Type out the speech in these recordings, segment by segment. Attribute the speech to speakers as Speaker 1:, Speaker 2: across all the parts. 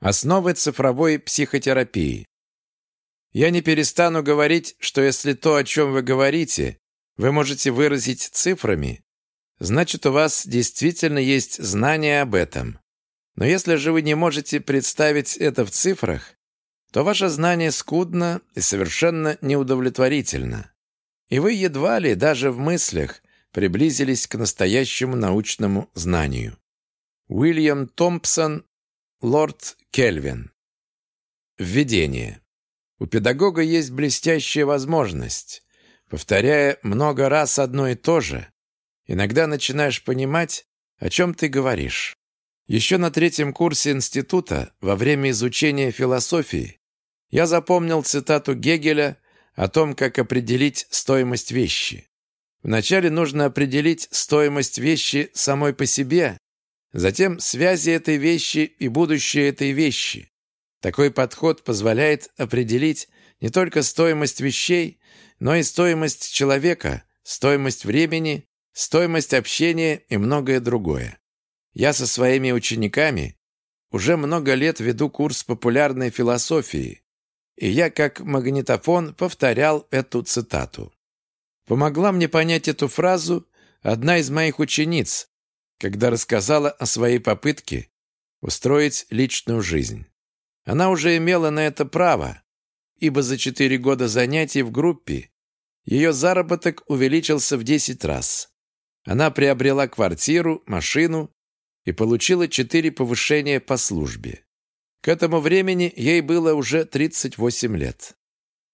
Speaker 1: Основы цифровой психотерапии. Я не перестану говорить, что если то, о чем вы говорите, вы можете выразить цифрами, значит, у вас действительно есть знание об этом. Но если же вы не можете представить это в цифрах, то ваше знание скудно и совершенно неудовлетворительно. И вы едва ли даже в мыслях приблизились к настоящему научному знанию. Уильям Томпсон, лорд Кельвин. Введение. У педагога есть блестящая возможность. Повторяя много раз одно и то же, иногда начинаешь понимать, о чем ты говоришь. Еще на третьем курсе института, во время изучения философии, я запомнил цитату Гегеля о том, как определить стоимость вещи. Вначале нужно определить стоимость вещи самой по себе, затем связи этой вещи и будущее этой вещи. Такой подход позволяет определить не только стоимость вещей, но и стоимость человека, стоимость времени, стоимость общения и многое другое. Я со своими учениками уже много лет веду курс популярной философии, и я как магнитофон повторял эту цитату. Помогла мне понять эту фразу одна из моих учениц, когда рассказала о своей попытке устроить личную жизнь. Она уже имела на это право, ибо за четыре года занятий в группе ее заработок увеличился в 10 раз. Она приобрела квартиру, машину и получила четыре повышения по службе. К этому времени ей было уже 38 лет.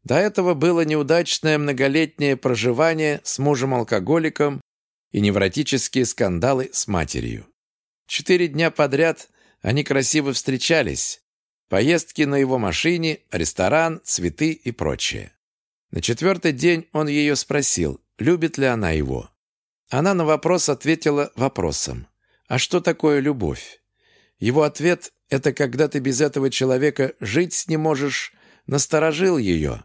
Speaker 1: До этого было неудачное многолетнее проживание с мужем-алкоголиком и невротические скандалы с матерью. Четыре дня подряд они красиво встречались. Поездки на его машине, ресторан, цветы и прочее. На четвертый день он ее спросил, любит ли она его. Она на вопрос ответила вопросом. «А что такое любовь?» Его ответ это когда ты без этого человека жить не можешь, насторожил ее.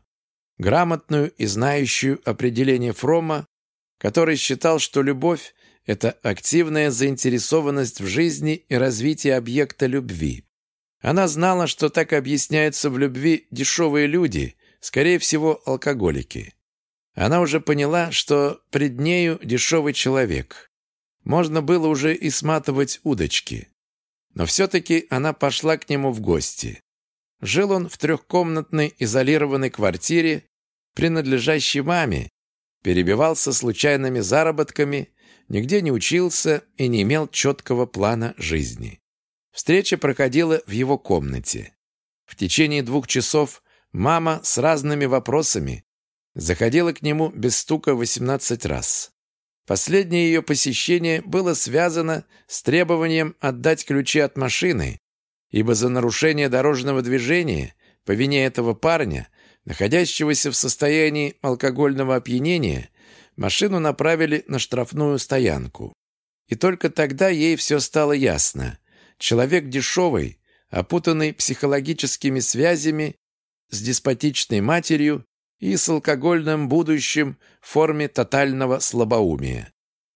Speaker 1: Грамотную и знающую определение Фрома, который считал, что любовь – это активная заинтересованность в жизни и развитии объекта любви. Она знала, что так объясняются в любви дешевые люди, скорее всего, алкоголики. Она уже поняла, что пред нею дешевый человек. Можно было уже и сматывать удочки. Но все-таки она пошла к нему в гости. Жил он в трехкомнатной изолированной квартире, принадлежащей маме, перебивался случайными заработками, нигде не учился и не имел четкого плана жизни. Встреча проходила в его комнате. В течение двух часов мама с разными вопросами заходила к нему без стука 18 раз. Последнее ее посещение было связано с требованием отдать ключи от машины, ибо за нарушение дорожного движения по вине этого парня, находящегося в состоянии алкогольного опьянения, машину направили на штрафную стоянку. И только тогда ей все стало ясно. Человек дешевый, опутанный психологическими связями с деспотичной матерью и с алкогольным будущим в форме тотального слабоумия.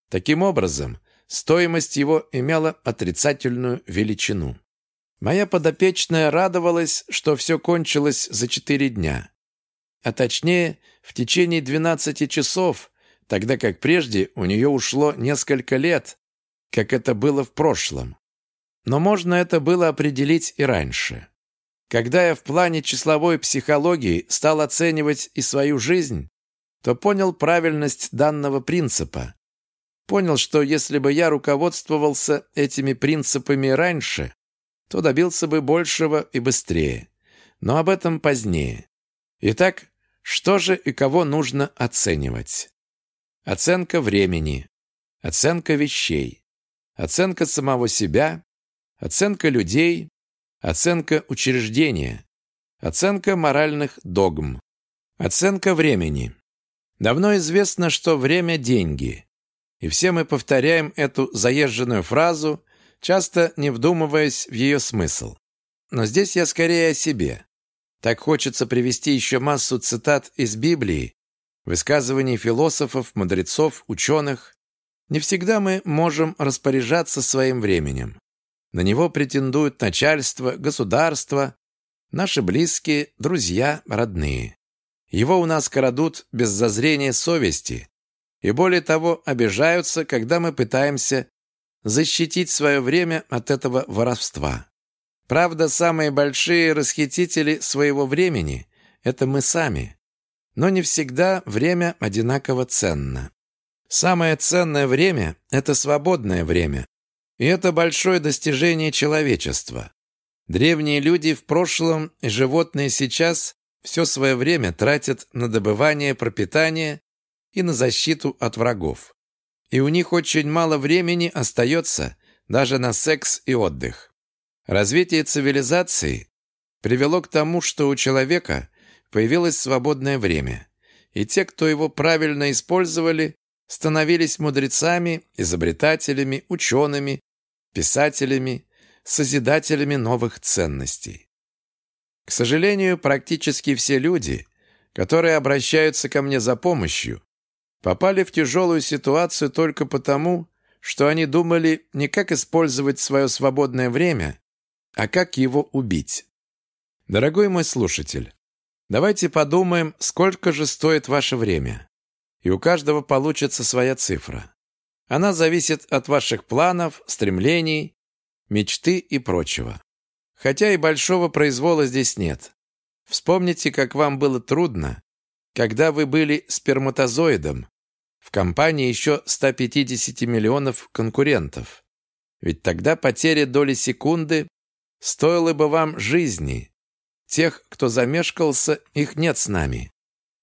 Speaker 1: Таким образом, стоимость его имела отрицательную величину. Моя подопечная радовалась, что все кончилось за четыре дня. А точнее, в течение 12 часов, тогда как прежде у нее ушло несколько лет, как это было в прошлом. Но можно это было определить и раньше. Когда я в плане числовой психологии стал оценивать и свою жизнь, то понял правильность данного принципа. Понял, что если бы я руководствовался этими принципами раньше, то добился бы большего и быстрее. Но об этом позднее. Итак, что же и кого нужно оценивать? Оценка времени, оценка вещей, оценка самого себя, оценка людей, Оценка учреждения. Оценка моральных догм. Оценка времени. Давно известно, что время – деньги. И все мы повторяем эту заезженную фразу, часто не вдумываясь в ее смысл. Но здесь я скорее о себе. Так хочется привести еще массу цитат из Библии, высказываний философов, мудрецов, ученых. Не всегда мы можем распоряжаться своим временем. На него претендуют начальство, государство, наши близкие, друзья, родные. Его у нас крадут без зазрения совести, и более того, обижаются, когда мы пытаемся защитить свое время от этого воровства. Правда, самые большие расхитители своего времени – это мы сами. Но не всегда время одинаково ценно. Самое ценное время – это свободное время. И это большое достижение человечества. Древние люди в прошлом и животные сейчас все свое время тратят на добывание пропитания и на защиту от врагов. И у них очень мало времени остается даже на секс и отдых. Развитие цивилизации привело к тому, что у человека появилось свободное время, и те, кто его правильно использовали, становились мудрецами, изобретателями, учеными, писателями, созидателями новых ценностей. К сожалению, практически все люди, которые обращаются ко мне за помощью, попали в тяжелую ситуацию только потому, что они думали не как использовать свое свободное время, а как его убить. Дорогой мой слушатель, давайте подумаем, сколько же стоит ваше время. И у каждого получится своя цифра. Она зависит от ваших планов, стремлений, мечты и прочего. Хотя и большого произвола здесь нет. Вспомните, как вам было трудно, когда вы были сперматозоидом, в компании еще 150 миллионов конкурентов. Ведь тогда потеря доли секунды стоила бы вам жизни. Тех, кто замешкался, их нет с нами.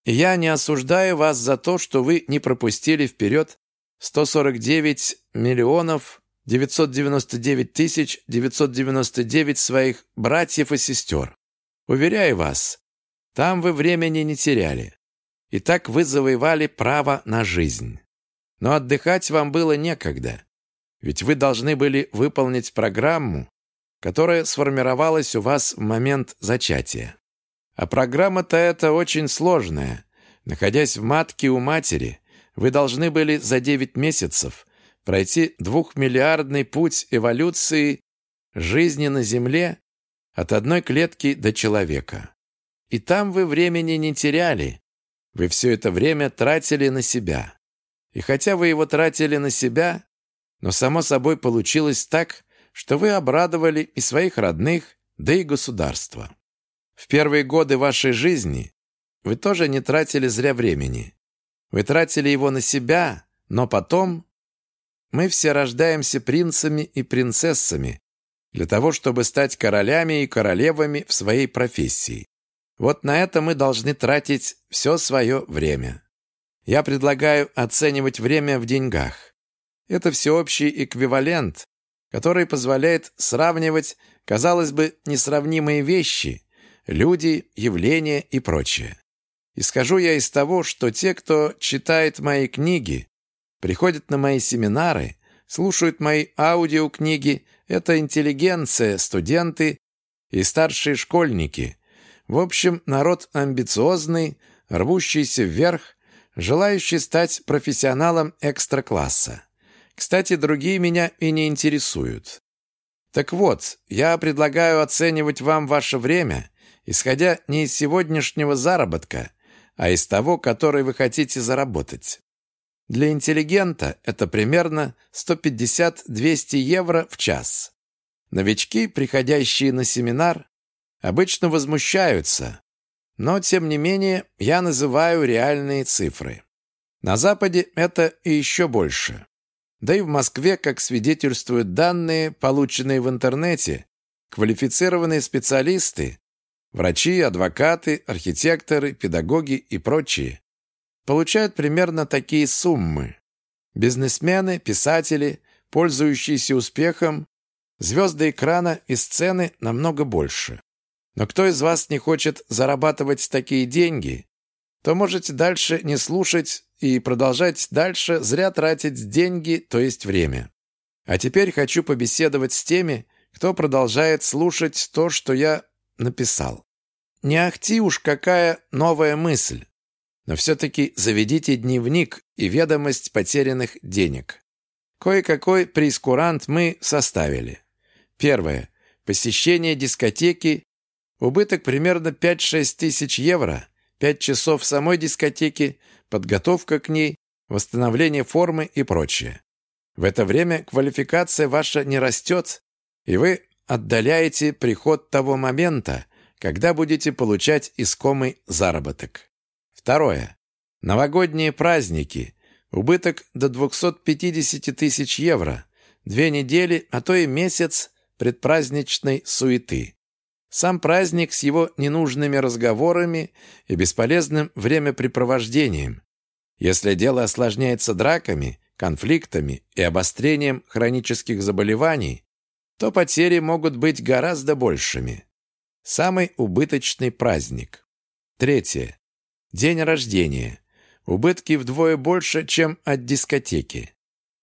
Speaker 1: я не осуждаю вас за то, что вы не пропустили вперед 149 миллионов 999 тысяч 999 своих братьев и сестер. Уверяю вас, там вы времени не теряли. И так вы завоевали право на жизнь. Но отдыхать вам было некогда. Ведь вы должны были выполнить программу, которая сформировалась у вас в момент зачатия. А программа-то эта очень сложная. Находясь в матке у матери, вы должны были за 9 месяцев пройти двухмиллиардный путь эволюции жизни на Земле от одной клетки до человека. И там вы времени не теряли, вы все это время тратили на себя. И хотя вы его тратили на себя, но само собой получилось так, что вы обрадовали и своих родных, да и государство. В первые годы вашей жизни вы тоже не тратили зря времени. Вы тратили его на себя, но потом мы все рождаемся принцами и принцессами для того, чтобы стать королями и королевами в своей профессии. Вот на это мы должны тратить все свое время. Я предлагаю оценивать время в деньгах. Это всеобщий эквивалент, который позволяет сравнивать, казалось бы, несравнимые вещи, люди, явления и прочее. Исхожу я из того, что те, кто читает мои книги, приходят на мои семинары, слушают мои аудиокниги, это интеллигенция, студенты и старшие школьники – в общем, народ амбициозный, рвущийся вверх, желающий стать профессионалом экстра-класса. Кстати, другие меня и не интересуют. Так вот, я предлагаю оценивать вам ваше время, исходя не из сегодняшнего заработка, а из того, который вы хотите заработать. Для интеллигента это примерно 150-200 евро в час. Новички, приходящие на семинар, обычно возмущаются, но, тем не менее, я называю реальные цифры. На Западе это и еще больше. Да и в Москве, как свидетельствуют данные, полученные в интернете, квалифицированные специалисты, врачи, адвокаты, архитекторы, педагоги и прочие, получают примерно такие суммы. Бизнесмены, писатели, пользующиеся успехом, звезды экрана и сцены намного больше. Но кто из вас не хочет зарабатывать такие деньги, то можете дальше не слушать и продолжать дальше зря тратить деньги, то есть время. А теперь хочу побеседовать с теми, кто продолжает слушать то, что я написал. Не ахти уж какая новая мысль, но все-таки заведите дневник и ведомость потерянных денег. Кое-какой прескурант мы составили. Первое. Посещение дискотеки. Убыток примерно 5-6 тысяч евро. 5 часов самой дискотеки, подготовка к ней, восстановление формы и прочее. В это время квалификация ваша не растет, и вы отдаляете приход того момента, когда будете получать искомый заработок. Второе. Новогодние праздники. Убыток до 250 тысяч евро. Две недели, а то и месяц предпраздничной суеты. Сам праздник с его ненужными разговорами и бесполезным времяпрепровождением. Если дело осложняется драками, конфликтами и обострением хронических заболеваний, то потери могут быть гораздо большими. Самый убыточный праздник. Третье. День рождения. Убытки вдвое больше, чем от дискотеки.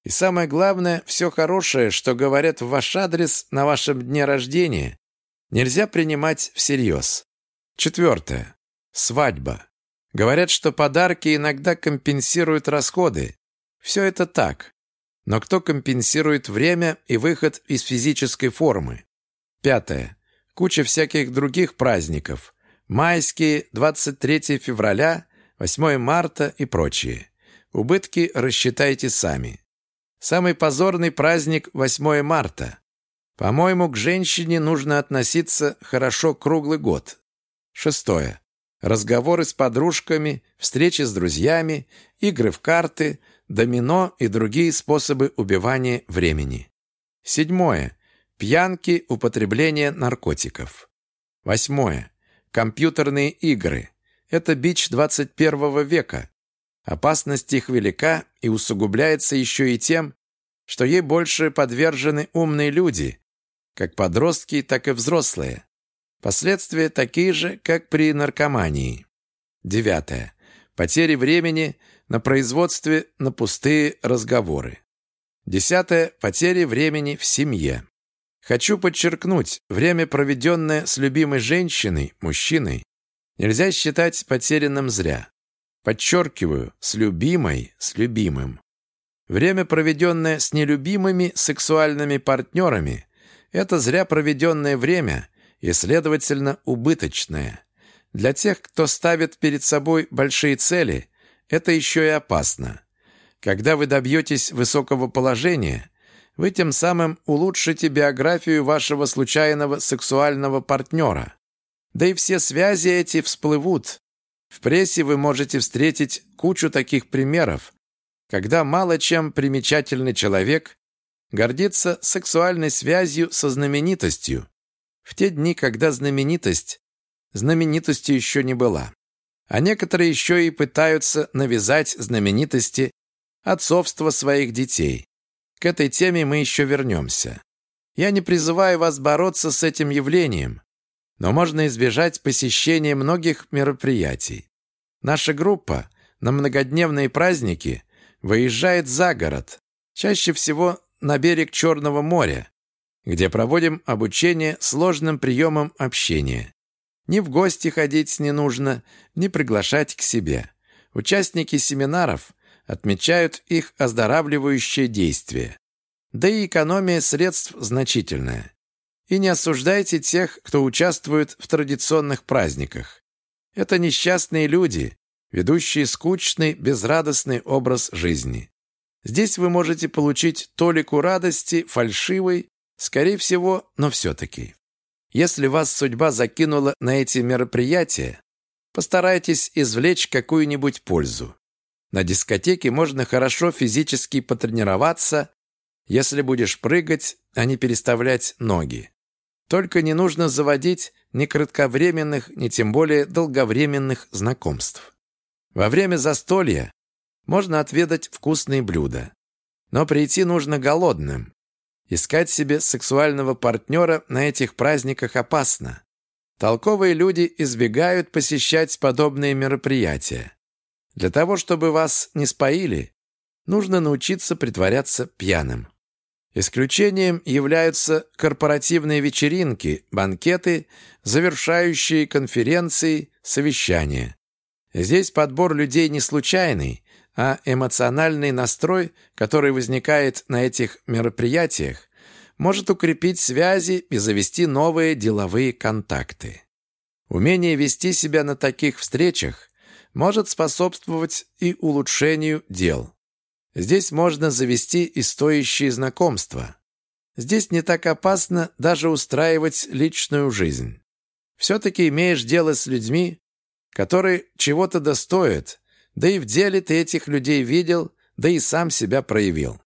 Speaker 1: И самое главное, все хорошее, что говорят в ваш адрес на вашем дне рождения, нельзя принимать всерьез. Четвертое. Свадьба. Говорят, что подарки иногда компенсируют расходы. Все это так. Но кто компенсирует время и выход из физической формы? Пятое. Куча всяких других праздников. Майские, 23 февраля, 8 марта и прочие. Убытки рассчитайте сами. Самый позорный праздник 8 марта. По-моему, к женщине нужно относиться хорошо круглый год. Шестое. Разговоры с подружками, встречи с друзьями, игры в карты, домино и другие способы убивания времени. Седьмое. Пьянки, употребление наркотиков. Восьмое. Компьютерные игры. Это бич 21 века. Опасность их велика и усугубляется еще и тем, что ей больше подвержены умные люди, как подростки, так и взрослые. Последствия такие же, как при наркомании. Девятое. Потери времени на производстве на пустые разговоры. Десятое. Потери времени в семье. Хочу подчеркнуть, время, проведенное с любимой женщиной, мужчиной, нельзя считать потерянным зря. Подчеркиваю, с любимой, с любимым. Время, проведенное с нелюбимыми сексуальными партнерами, это зря проведенное время и, следовательно, убыточное. Для тех, кто ставит перед собой большие цели, это еще и опасно. Когда вы добьетесь высокого положения, вы тем самым улучшите биографию вашего случайного сексуального партнера. Да и все связи эти всплывут, в прессе вы можете встретить кучу таких примеров, когда мало чем примечательный человек гордится сексуальной связью со знаменитостью, в те дни, когда знаменитость знаменитостью еще не была. А некоторые еще и пытаются навязать знаменитости отцовство своих детей. К этой теме мы еще вернемся. Я не призываю вас бороться с этим явлением но можно избежать посещения многих мероприятий. Наша группа на многодневные праздники выезжает за город, чаще всего на берег Черного моря, где проводим обучение сложным приемам общения. Ни в гости ходить не нужно, ни приглашать к себе. Участники семинаров отмечают их оздоравливающее действие. Да и экономия средств значительная. И не осуждайте тех, кто участвует в традиционных праздниках. Это несчастные люди, ведущие скучный, безрадостный образ жизни. Здесь вы можете получить толику радости, фальшивой, скорее всего, но все-таки. Если вас судьба закинула на эти мероприятия, постарайтесь извлечь какую-нибудь пользу. На дискотеке можно хорошо физически потренироваться, если будешь прыгать, а не переставлять ноги. Только не нужно заводить ни кратковременных, ни тем более долговременных знакомств. Во время застолья можно отведать вкусные блюда. Но прийти нужно голодным. Искать себе сексуального партнера на этих праздниках опасно. Толковые люди избегают посещать подобные мероприятия. Для того, чтобы вас не споили, нужно научиться притворяться пьяным. Исключением являются корпоративные вечеринки, банкеты, завершающие конференции, совещания. Здесь подбор людей не случайный, а эмоциональный настрой, который возникает на этих мероприятиях, может укрепить связи и завести новые деловые контакты. Умение вести себя на таких встречах может способствовать и улучшению дел. Здесь можно завести и стоящие знакомства. Здесь не так опасно даже устраивать личную жизнь. Все-таки имеешь дело с людьми, которые чего-то достоят, да и в деле ты этих людей видел, да и сам себя проявил.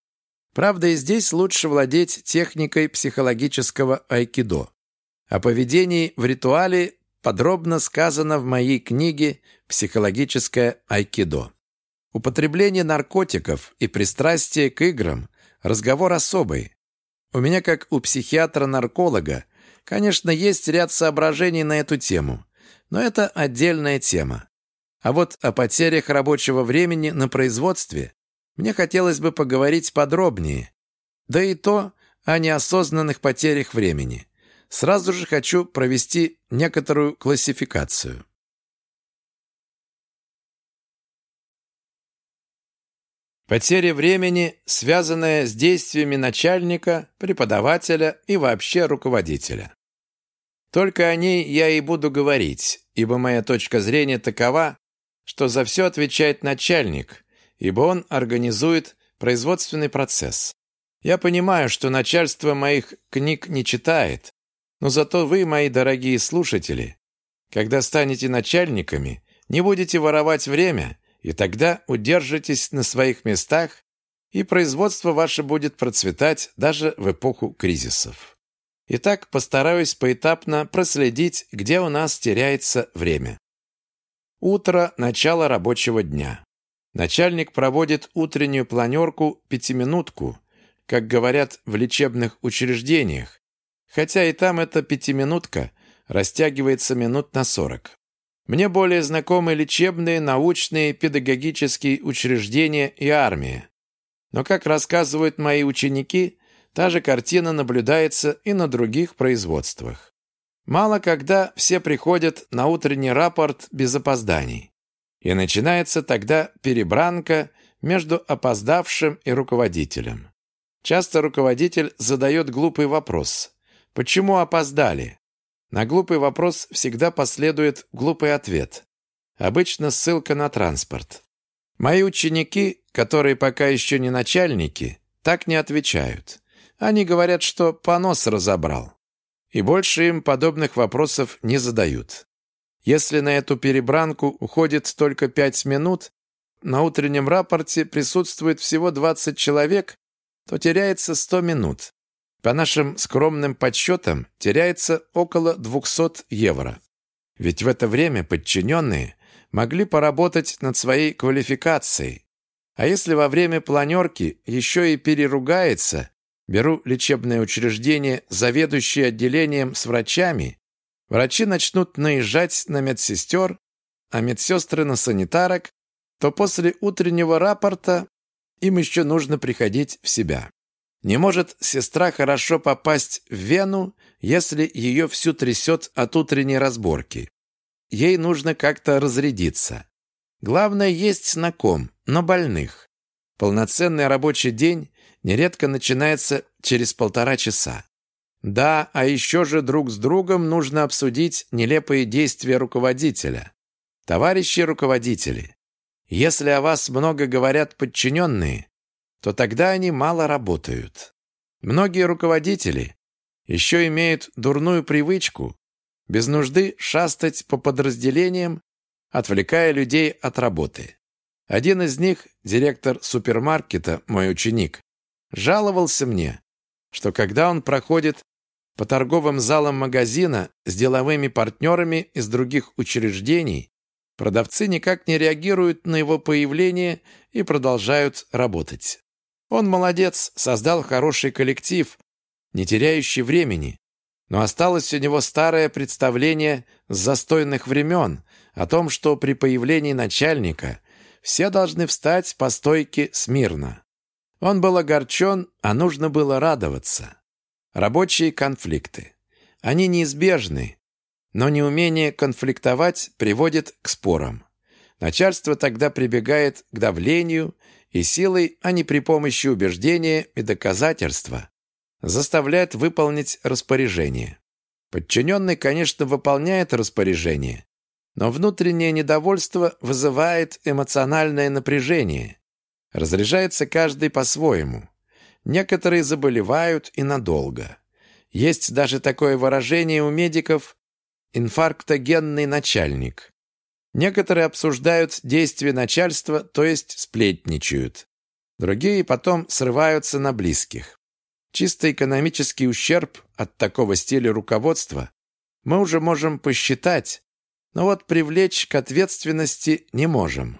Speaker 1: Правда, и здесь лучше владеть техникой психологического айкидо. О поведении в ритуале подробно сказано в моей книге «Психологическое айкидо». Употребление наркотиков и пристрастие к играм – разговор особый. У меня, как у психиатра-нарколога, конечно, есть ряд соображений на эту тему, но это отдельная тема. А вот о потерях рабочего времени на производстве мне хотелось бы поговорить подробнее. Да и то о неосознанных потерях времени. Сразу же хочу провести некоторую классификацию. Потеря времени, связанная с действиями начальника, преподавателя и вообще руководителя. Только о ней я и буду говорить, ибо моя точка зрения такова, что за все отвечает начальник, ибо он организует производственный процесс. Я понимаю, что начальство моих книг не читает, но зато вы, мои дорогие слушатели, когда станете начальниками, не будете воровать время и тогда удержитесь на своих местах, и производство ваше будет процветать даже в эпоху кризисов. Итак, постараюсь поэтапно проследить, где у нас теряется время. Утро – начало рабочего дня. Начальник проводит утреннюю планерку пятиминутку, как говорят в лечебных учреждениях, хотя и там эта пятиминутка растягивается минут на сорок. Мне более знакомы лечебные, научные, педагогические учреждения и армия. Но, как рассказывают мои ученики, та же картина наблюдается и на других производствах. Мало когда все приходят на утренний рапорт без опозданий. И начинается тогда перебранка между опоздавшим и руководителем. Часто руководитель задает глупый вопрос. Почему опоздали? На глупый вопрос всегда последует глупый ответ. Обычно ссылка на транспорт. Мои ученики, которые пока еще не начальники, так не отвечают. Они говорят, что понос разобрал. И больше им подобных вопросов не задают. Если на эту перебранку уходит только пять минут, на утреннем рапорте присутствует всего 20 человек, то теряется 100 минут. По нашим скромным подсчетам, теряется около 200 евро. Ведь в это время подчиненные могли поработать над своей квалификацией. А если во время планерки еще и переругается, беру лечебное учреждение, заведующее отделением с врачами, врачи начнут наезжать на медсестер, а медсестры на санитарок, то после утреннего рапорта им еще нужно приходить в себя. Не может сестра хорошо попасть в вену, если ее всю трясет от утренней разборки. Ей нужно как-то разрядиться. Главное есть на ком, на больных. Полноценный рабочий день нередко начинается через полтора часа. Да, а еще же друг с другом нужно обсудить нелепые действия руководителя. Товарищи руководители, если о вас много говорят подчиненные, то тогда они мало работают. Многие руководители еще имеют дурную привычку без нужды шастать по подразделениям, отвлекая людей от работы. Один из них, директор супермаркета, мой ученик, жаловался мне, что когда он проходит по торговым залам магазина с деловыми партнерами из других учреждений, продавцы никак не реагируют на его появление и продолжают работать. Он молодец, создал хороший коллектив, не теряющий времени. Но осталось у него старое представление с застойных времен о том, что при появлении начальника все должны встать по стойке смирно. Он был огорчен, а нужно было радоваться. Рабочие конфликты. Они неизбежны, но неумение конфликтовать приводит к спорам. Начальство тогда прибегает к давлению и силой, а не при помощи убеждения и доказательства, заставляет выполнить распоряжение. Подчиненный, конечно, выполняет распоряжение, но внутреннее недовольство вызывает эмоциональное напряжение. Разряжается каждый по-своему. Некоторые заболевают и надолго. Есть даже такое выражение у медиков «инфарктогенный начальник». Некоторые обсуждают действия начальства, то есть сплетничают. Другие потом срываются на близких. Чисто экономический ущерб от такого стиля руководства мы уже можем посчитать, но вот привлечь к ответственности не можем.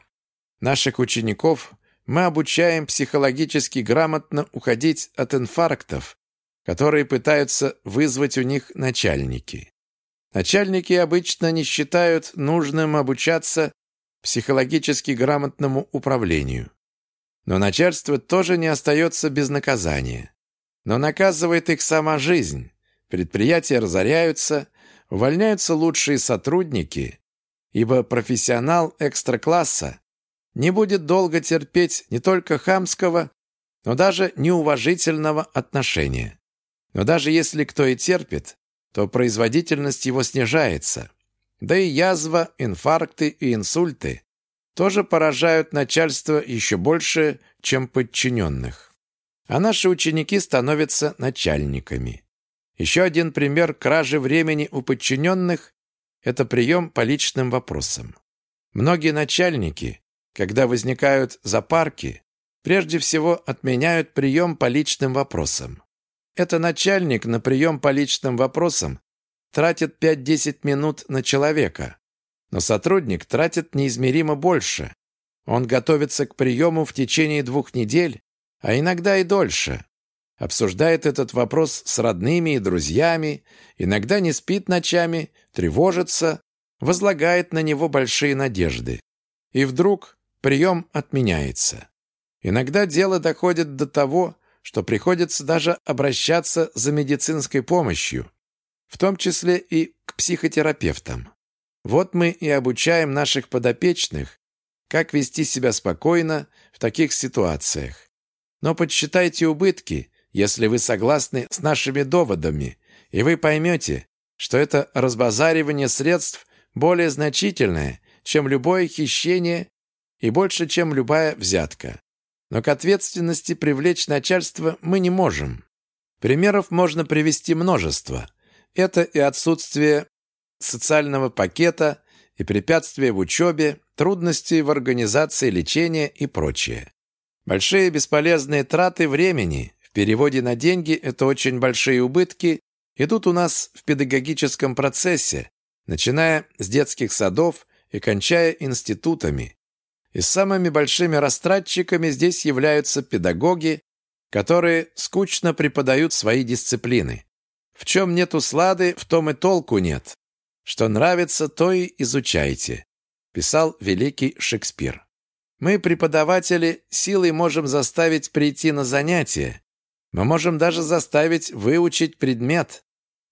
Speaker 1: Наших учеников мы обучаем психологически грамотно уходить от инфарктов, которые пытаются вызвать у них начальники. Начальники обычно не считают нужным обучаться психологически грамотному управлению. Но начальство тоже не остается без наказания. Но наказывает их сама жизнь. Предприятия разоряются, увольняются лучшие сотрудники, ибо профессионал экстра-класса не будет долго терпеть не только хамского, но даже неуважительного отношения. Но даже если кто и терпит, то производительность его снижается. Да и язва, инфаркты и инсульты тоже поражают начальство еще больше, чем подчиненных. А наши ученики становятся начальниками. Еще один пример кражи времени у подчиненных – это прием по личным вопросам. Многие начальники, когда возникают запарки, прежде всего отменяют прием по личным вопросам. Это начальник на прием по личным вопросам тратит 5-10 минут на человека, но сотрудник тратит неизмеримо больше. Он готовится к приему в течение двух недель, а иногда и дольше. Обсуждает этот вопрос с родными и друзьями, иногда не спит ночами, тревожится, возлагает на него большие надежды. И вдруг прием отменяется. Иногда дело доходит до того, что приходится даже обращаться за медицинской помощью, в том числе и к психотерапевтам. Вот мы и обучаем наших подопечных, как вести себя спокойно в таких ситуациях. Но подсчитайте убытки, если вы согласны с нашими доводами, и вы поймете, что это разбазаривание средств более значительное, чем любое хищение и больше, чем любая взятка но к ответственности привлечь начальство мы не можем. Примеров можно привести множество. Это и отсутствие социального пакета, и препятствия в учебе, трудности в организации лечения и прочее. Большие бесполезные траты времени, в переводе на деньги это очень большие убытки, идут у нас в педагогическом процессе, начиная с детских садов и кончая институтами, и самыми большими растратчиками здесь являются педагоги, которые скучно преподают свои дисциплины. В чем нет услады, в том и толку нет. Что нравится, то и изучайте, писал великий Шекспир. Мы, преподаватели, силой можем заставить прийти на занятия. Мы можем даже заставить выучить предмет.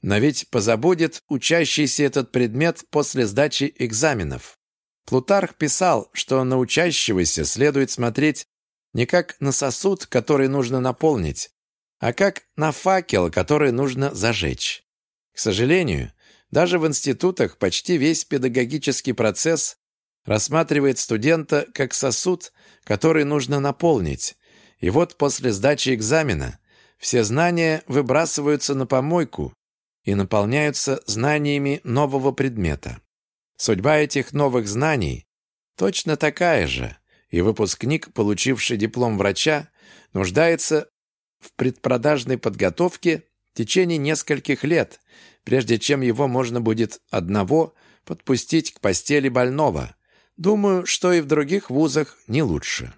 Speaker 1: Но ведь позабудет учащийся этот предмет после сдачи экзаменов. Плутарх писал, что на учащегося следует смотреть не как на сосуд, который нужно наполнить, а как на факел, который нужно зажечь. К сожалению, даже в институтах почти весь педагогический процесс рассматривает студента как сосуд, который нужно наполнить. И вот после сдачи экзамена все знания выбрасываются на помойку и наполняются знаниями нового предмета. Судьба этих новых знаний точно такая же, и выпускник, получивший диплом врача, нуждается в предпродажной подготовке в течение нескольких лет, прежде чем его можно будет одного подпустить к постели больного. Думаю, что и в других вузах не лучше.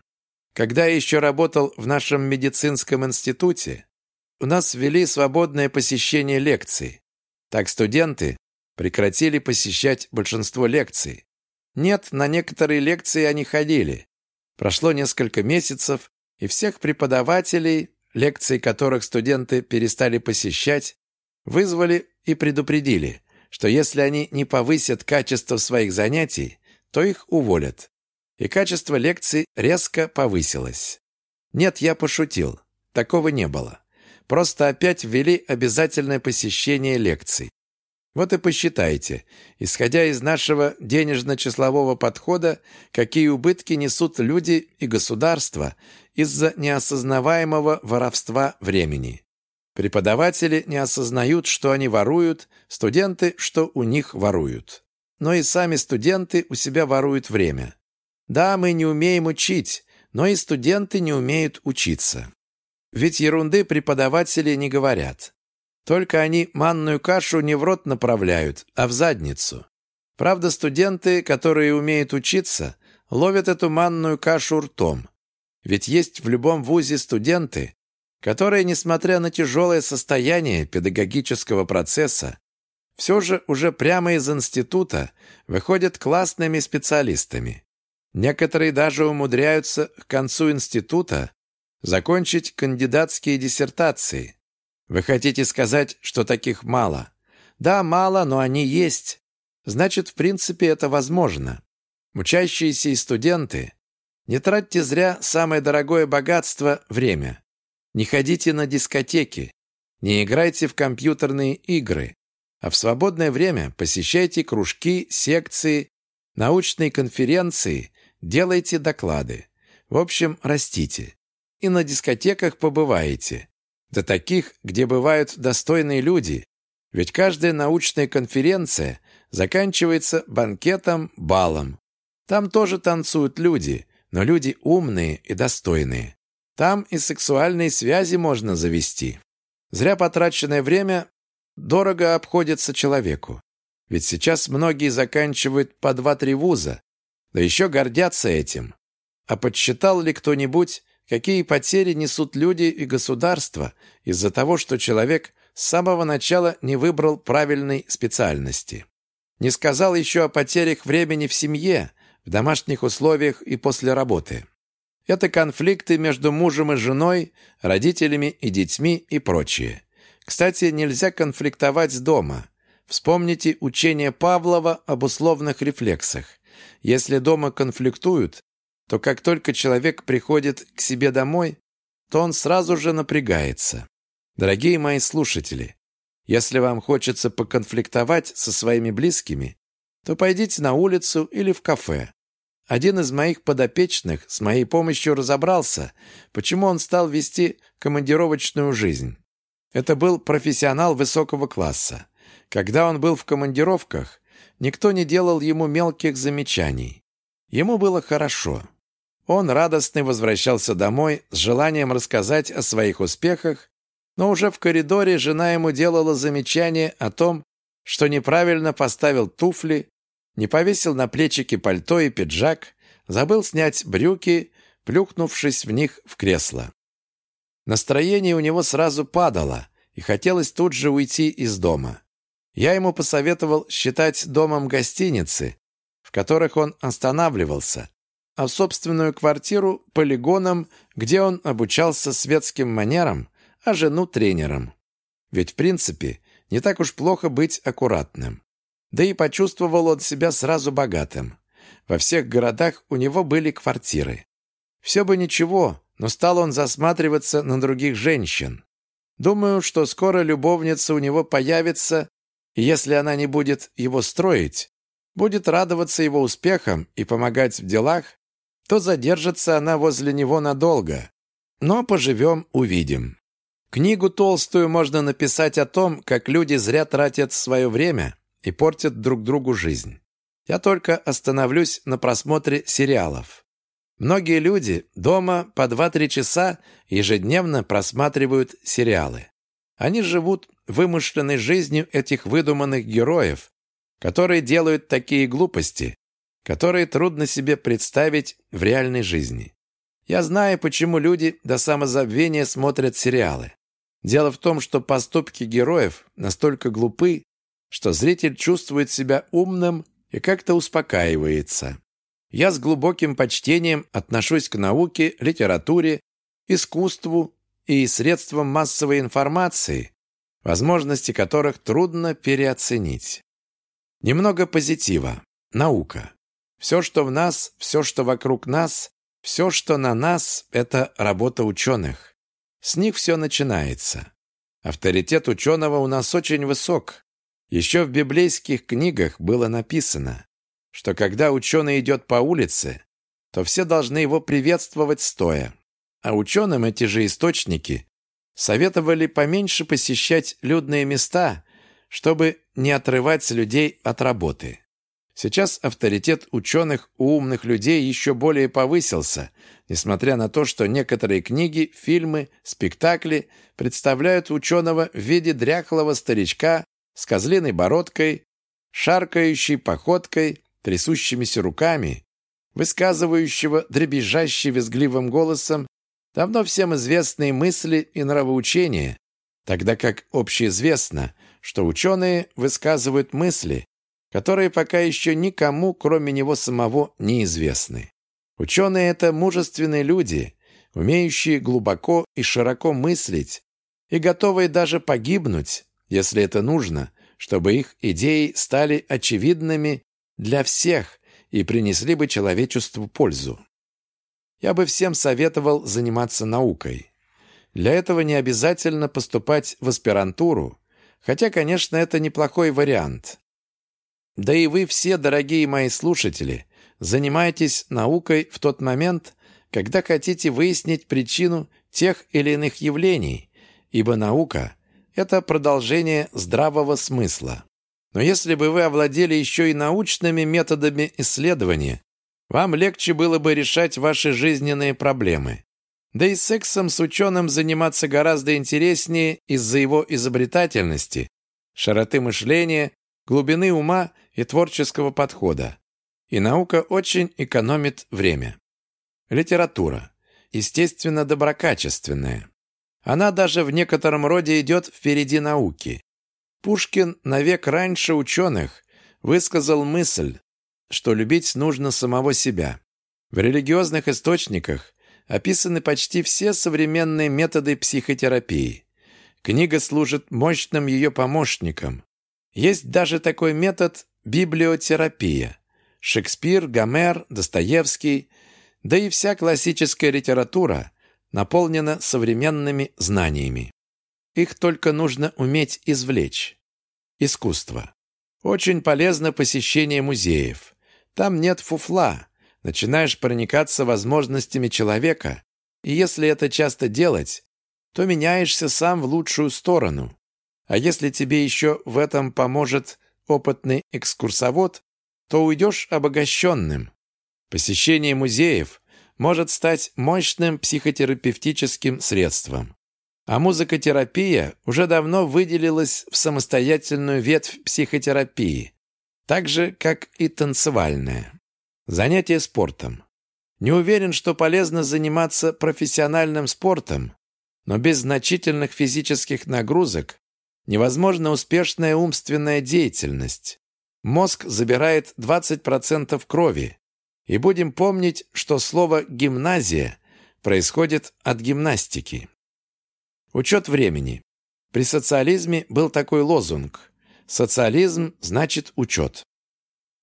Speaker 1: Когда я еще работал в нашем медицинском институте, у нас ввели свободное посещение лекций. Так студенты прекратили посещать большинство лекций. Нет, на некоторые лекции они ходили. Прошло несколько месяцев, и всех преподавателей, лекции которых студенты перестали посещать, вызвали и предупредили, что если они не повысят качество своих занятий, то их уволят. И качество лекций резко повысилось. Нет, я пошутил. Такого не было. просто опять ввели обязательное посещение лекций. Вот и посчитайте, исходя из нашего денежно-числового подхода, какие убытки несут люди и государства из-за неосознаваемого воровства времени. Преподаватели не осознают, что они воруют, студенты, что у них воруют. Но и сами студенты у себя воруют время. Да, мы не умеем учить, но и студенты не умеют учиться. Ведь ерунды преподаватели не говорят. Только они манную кашу не в рот направляют, а в задницу. Правда, студенты, которые умеют учиться, ловят эту манную кашу ртом. Ведь есть в любом вузе студенты, которые, несмотря на тяжелое состояние педагогического процесса, все же уже прямо из института выходят классными специалистами. Некоторые даже умудряются к концу института закончить кандидатские диссертации. Вы хотите сказать, что таких мало? Да, мало, но они есть. Значит, в принципе, это возможно. Учащиеся и студенты, не тратьте зря самое дорогое богатство – время. Не ходите на дискотеки, не играйте в компьютерные игры, а в свободное время посещайте кружки, секции, научные конференции, делайте доклады. В общем, растите. И на дискотеках побываете. До таких, где бывают достойные люди. Ведь каждая научная конференция заканчивается банкетом, балом. Там тоже танцуют люди, но люди умные и достойные. Там и сексуальные связи можно завести. Зря потраченное время дорого обходится человеку. Ведь сейчас многие заканчивают по два-три вуза, да еще гордятся этим. А подсчитал ли кто-нибудь, какие потери несут люди и государства из-за того, что человек с самого начала не выбрал правильной специальности? Не сказал еще о потерях времени в семье, в домашних условиях и после работы. Это конфликты между мужем и женой, родителями и детьми и прочее. Кстати, нельзя конфликтовать дома. Вспомните учение Павлова об условных рефлексах. Если дома конфликтуют, то как только человек приходит к себе домой, то он сразу же напрягается. Дорогие мои слушатели, если вам хочется поконфликтовать со своими близкими, то пойдите на улицу или в кафе. Один из моих подопечных с моей помощью разобрался, почему он стал вести командировочную жизнь. Это был профессионал высокого класса. Когда он был в командировках, никто не делал ему мелких замечаний. Ему было хорошо. Он радостно возвращался домой с желанием рассказать о своих успехах, но уже в коридоре жена ему делала замечание о том, что неправильно поставил туфли не повесил на плечики пальто и пиджак, забыл снять брюки, плюхнувшись в них в кресло. Настроение у него сразу падало, и хотелось тут же уйти из дома. Я ему посоветовал считать домом гостиницы, в которых он останавливался, а собственную квартиру – полигоном, где он обучался светским манерам, а жену – тренером. Ведь, в принципе, не так уж плохо быть аккуратным. Да и почувствовал он себя сразу богатым. Во всех городах у него были квартиры. Все бы ничего, но стал он засматриваться на других женщин. Думаю, что скоро любовница у него появится, и если она не будет его строить, будет радоваться его успехам и помогать в делах, то задержится она возле него надолго. Но поживем, увидим. Книгу толстую можно написать о том, как люди зря тратят свое время, и портят друг другу жизнь. Я только остановлюсь на просмотре сериалов. Многие люди дома по 2-3 часа ежедневно просматривают сериалы. Они живут вымышленной жизнью этих выдуманных героев, которые делают такие глупости, которые трудно себе представить в реальной жизни. Я знаю, почему люди до самозабвения смотрят сериалы. Дело в том, что поступки героев настолько глупы, что зритель чувствует себя умным и как-то успокаивается. Я с глубоким почтением отношусь к науке, литературе, искусству и средствам массовой информации, возможности которых трудно переоценить. Немного позитива. Наука. Все, что в нас, все, что вокруг нас, все, что на нас – это работа ученых. С них все начинается. Авторитет ученого у нас очень высок. Еще в библейских книгах было написано, что когда ученый идет по улице, то все должны его приветствовать стоя. А ученым эти же источники советовали поменьше посещать людные места, чтобы не отрывать людей от работы. Сейчас авторитет ученых у умных людей еще более повысился, несмотря на то, что некоторые книги, фильмы, спектакли представляют ученого в виде дряхлого старичка с козлиной бородкой, шаркающей походкой, трясущимися руками, высказывающего дребезжащий визгливым голосом давно всем известные мысли и нравоучения, тогда как общеизвестно, что ученые высказывают мысли, которые пока еще никому, кроме него самого, неизвестны. Ученые — это мужественные люди, умеющие глубоко и широко мыслить и готовые даже погибнуть, если это нужно, чтобы их идеи стали очевидными для всех и принесли бы человечеству пользу. Я бы всем советовал заниматься наукой. Для этого не обязательно поступать в аспирантуру, хотя, конечно, это неплохой вариант. Да и вы все, дорогие мои слушатели, занимаетесь наукой в тот момент, когда хотите выяснить причину тех или иных явлений, ибо наука – это продолжение здравого смысла. Но если бы вы овладели еще и научными методами исследования, вам легче было бы решать ваши жизненные проблемы. Да и сексом с ученым заниматься гораздо интереснее из-за его изобретательности, широты мышления, глубины ума и творческого подхода. И наука очень экономит время. Литература. Естественно, доброкачественная. Она даже в некотором роде идет впереди науки. Пушкин навек раньше ученых высказал мысль, что любить нужно самого себя. В религиозных источниках описаны почти все современные методы психотерапии. Книга служит мощным ее помощником. Есть даже такой метод библиотерапия. Шекспир, Гомер, Достоевский, да и вся классическая литература наполнена современными знаниями. Их только нужно уметь извлечь. Искусство. Очень полезно посещение музеев. Там нет фуфла. Начинаешь проникаться возможностями человека, и если это часто делать, то меняешься сам в лучшую сторону. А если тебе еще в этом поможет опытный экскурсовод, то уйдешь обогащенным. Посещение музеев может стать мощным психотерапевтическим средством. А музыкотерапия уже давно выделилась в самостоятельную ветвь психотерапии, так же, как и танцевальная. Занятие спортом. Не уверен, что полезно заниматься профессиональным спортом, но без значительных физических нагрузок невозможна успешная умственная деятельность. Мозг забирает 20% крови. И будем помнить, что слово «гимназия» происходит от гимнастики. Учет времени. При социализме был такой лозунг «Социализм значит учет».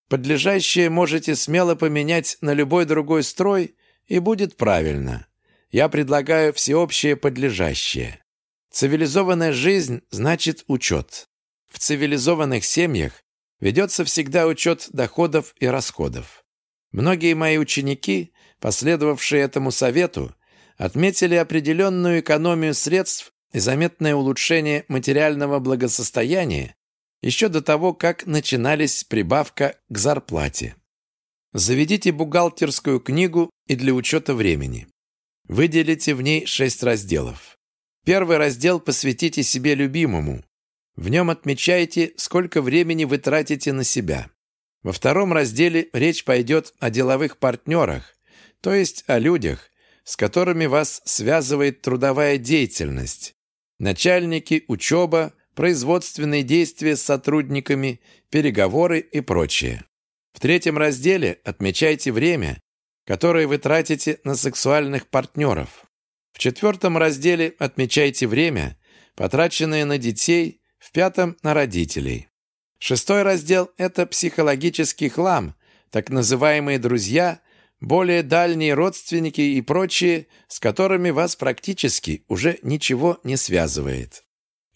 Speaker 1: Подлежащее можете смело поменять на любой другой строй, и будет правильно. Я предлагаю всеобщее подлежащее. Цивилизованная жизнь значит учет. В цивилизованных семьях ведется всегда учет доходов и расходов. Многие мои ученики, последовавшие этому совету, отметили определенную экономию средств и заметное улучшение материального благосостояния еще до того, как начинались прибавка к зарплате. Заведите бухгалтерскую книгу и для учета времени. Выделите в ней шесть разделов. Первый раздел посвятите себе любимому. В нем отмечайте, сколько времени вы тратите на себя. Во втором разделе речь пойдет о деловых партнерах, то есть о людях, с которыми вас связывает трудовая деятельность. Начальники, учеба, производственные действия с сотрудниками, переговоры и прочее. В третьем разделе отмечайте время, которое вы тратите на сексуальных партнеров. В четвертом разделе отмечайте время, потраченное на детей, в пятом – на родителей. Шестой раздел – это психологический хлам, так называемые друзья, более дальние родственники и прочие, с которыми вас практически уже ничего не связывает.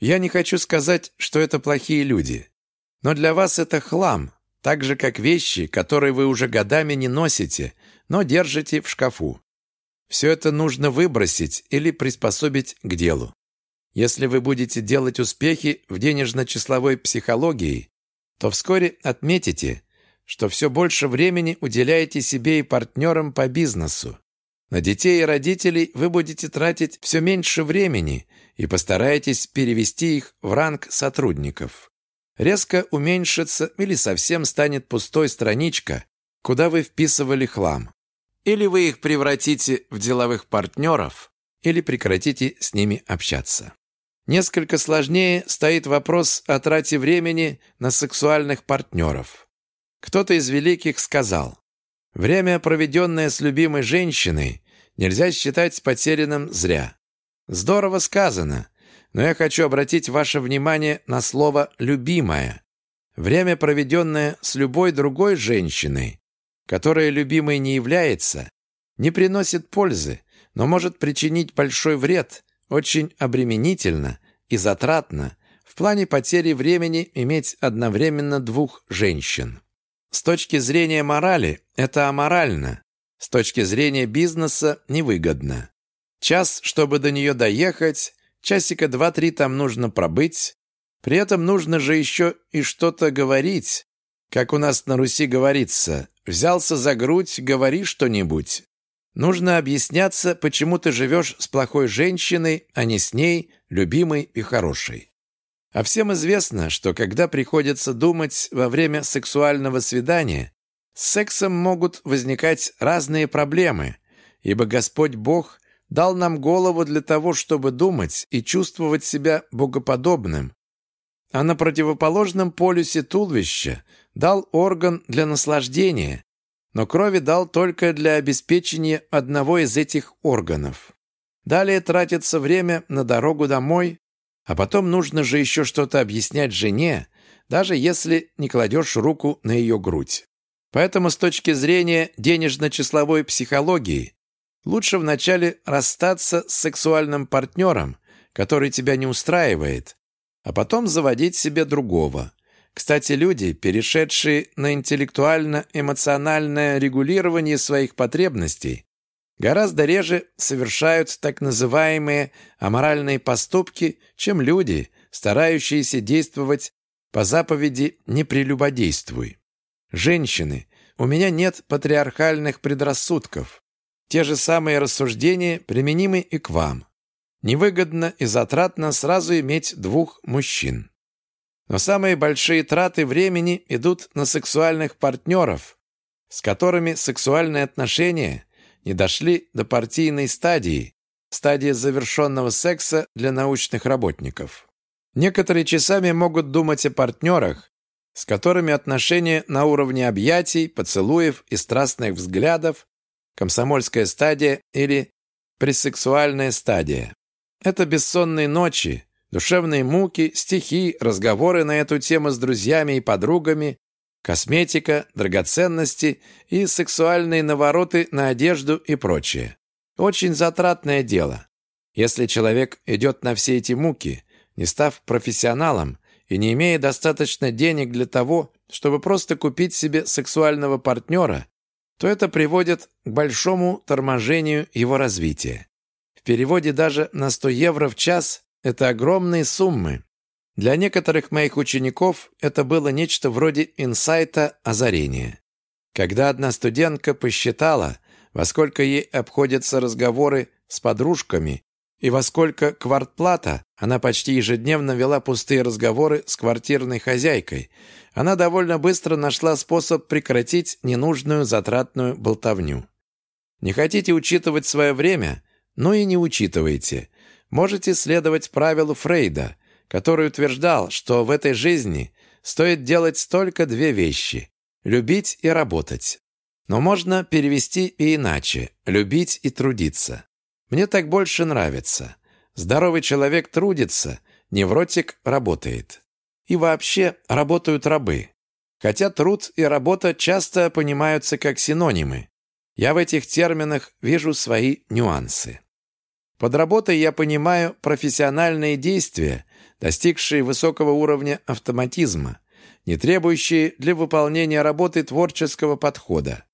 Speaker 1: Я не хочу сказать, что это плохие люди. Но для вас это хлам, так же, как вещи, которые вы уже годами не носите, но держите в шкафу. Все это нужно выбросить или приспособить к делу. Если вы будете делать успехи в денежно-числовой психологии, то вскоре отметите, что все больше времени уделяете себе и партнерам по бизнесу. На детей и родителей вы будете тратить все меньше времени и постараетесь перевести их в ранг сотрудников. Резко уменьшится или совсем станет пустой страничка, куда вы вписывали хлам. Или вы их превратите в деловых партнеров, или прекратите с ними общаться. Несколько сложнее стоит вопрос о трате времени на сексуальных партнеров. Кто-то из великих сказал, «Время, проведенное с любимой женщиной, нельзя считать потерянным зря». Здорово сказано, но я хочу обратить ваше внимание на слово «любимая». Время, проведенное с любой другой женщиной, которая любимой не является, не приносит пользы, но может причинить большой вред, очень обременительно и затратно в плане потери времени иметь одновременно двух женщин. С точки зрения морали это аморально, с точки зрения бизнеса невыгодно. Час, чтобы до нее доехать, часика два-три там нужно пробыть, при этом нужно же еще и что-то говорить, как у нас на Руси говорится, взялся за грудь, говори что-нибудь. Нужно объясняться, почему ты живешь с плохой женщиной, а не с ней, любимой и хорошей. А всем известно, что когда приходится думать во время сексуального свидания, с сексом могут возникать разные проблемы, ибо Господь Бог дал нам голову для того, чтобы думать и чувствовать себя богоподобным, а на противоположном полюсе туловища дал орган для наслаждения, но крови дал только для обеспечения одного из этих органов. Далее тратится время на дорогу домой, а потом нужно же еще что-то объяснять жене, даже если не кладешь руку на ее грудь. Поэтому с точки зрения денежно-числовой психологии лучше вначале расстаться с сексуальным партнером, который тебя не устраивает, а потом заводить себе другого. Кстати, люди, перешедшие на интеллектуально-эмоциональное регулирование своих потребностей, гораздо реже совершают так называемые аморальные поступки, чем люди, старающиеся действовать по заповеди «не прелюбодействуй». Женщины, у меня нет патриархальных предрассудков. Те же самые рассуждения применимы и к вам. Невыгодно и затратно сразу иметь двух мужчин. Но самые большие траты времени идут на сексуальных партнеров, с которыми сексуальные отношения не дошли до партийной стадии, стадии завершенного секса для научных работников. Некоторые часами могут думать о партнерах, с которыми отношения на уровне объятий, поцелуев и страстных взглядов, комсомольская стадия или пресексуальная стадия. Это бессонные ночи, Душевные муки, стихи, разговоры на эту тему с друзьями и подругами, косметика, драгоценности и сексуальные навороты на одежду и прочее. Очень затратное дело. Если человек идет на все эти муки, не став профессионалом и не имея достаточно денег для того, чтобы просто купить себе сексуального партнера, то это приводит к большому торможению его развития. В переводе даже на 100 евро в час это огромные суммы. Для некоторых моих учеников это было нечто вроде инсайта озарения. Когда одна студентка посчитала, во сколько ей обходятся разговоры с подружками и во сколько квартплата, она почти ежедневно вела пустые разговоры с квартирной хозяйкой. Она довольно быстро нашла способ прекратить ненужную затратную болтовню. Не хотите учитывать свое время? Ну и не учитывайте можете следовать правилу Фрейда, который утверждал, что в этой жизни стоит делать только две вещи – любить и работать. Но можно перевести и иначе – любить и трудиться. Мне так больше нравится. Здоровый человек трудится, невротик работает. И вообще работают рабы. Хотя труд и работа часто понимаются как синонимы. Я в этих терминах вижу свои нюансы. Под работой я понимаю профессиональные действия, достигшие высокого уровня автоматизма, не требующие для выполнения работы творческого подхода.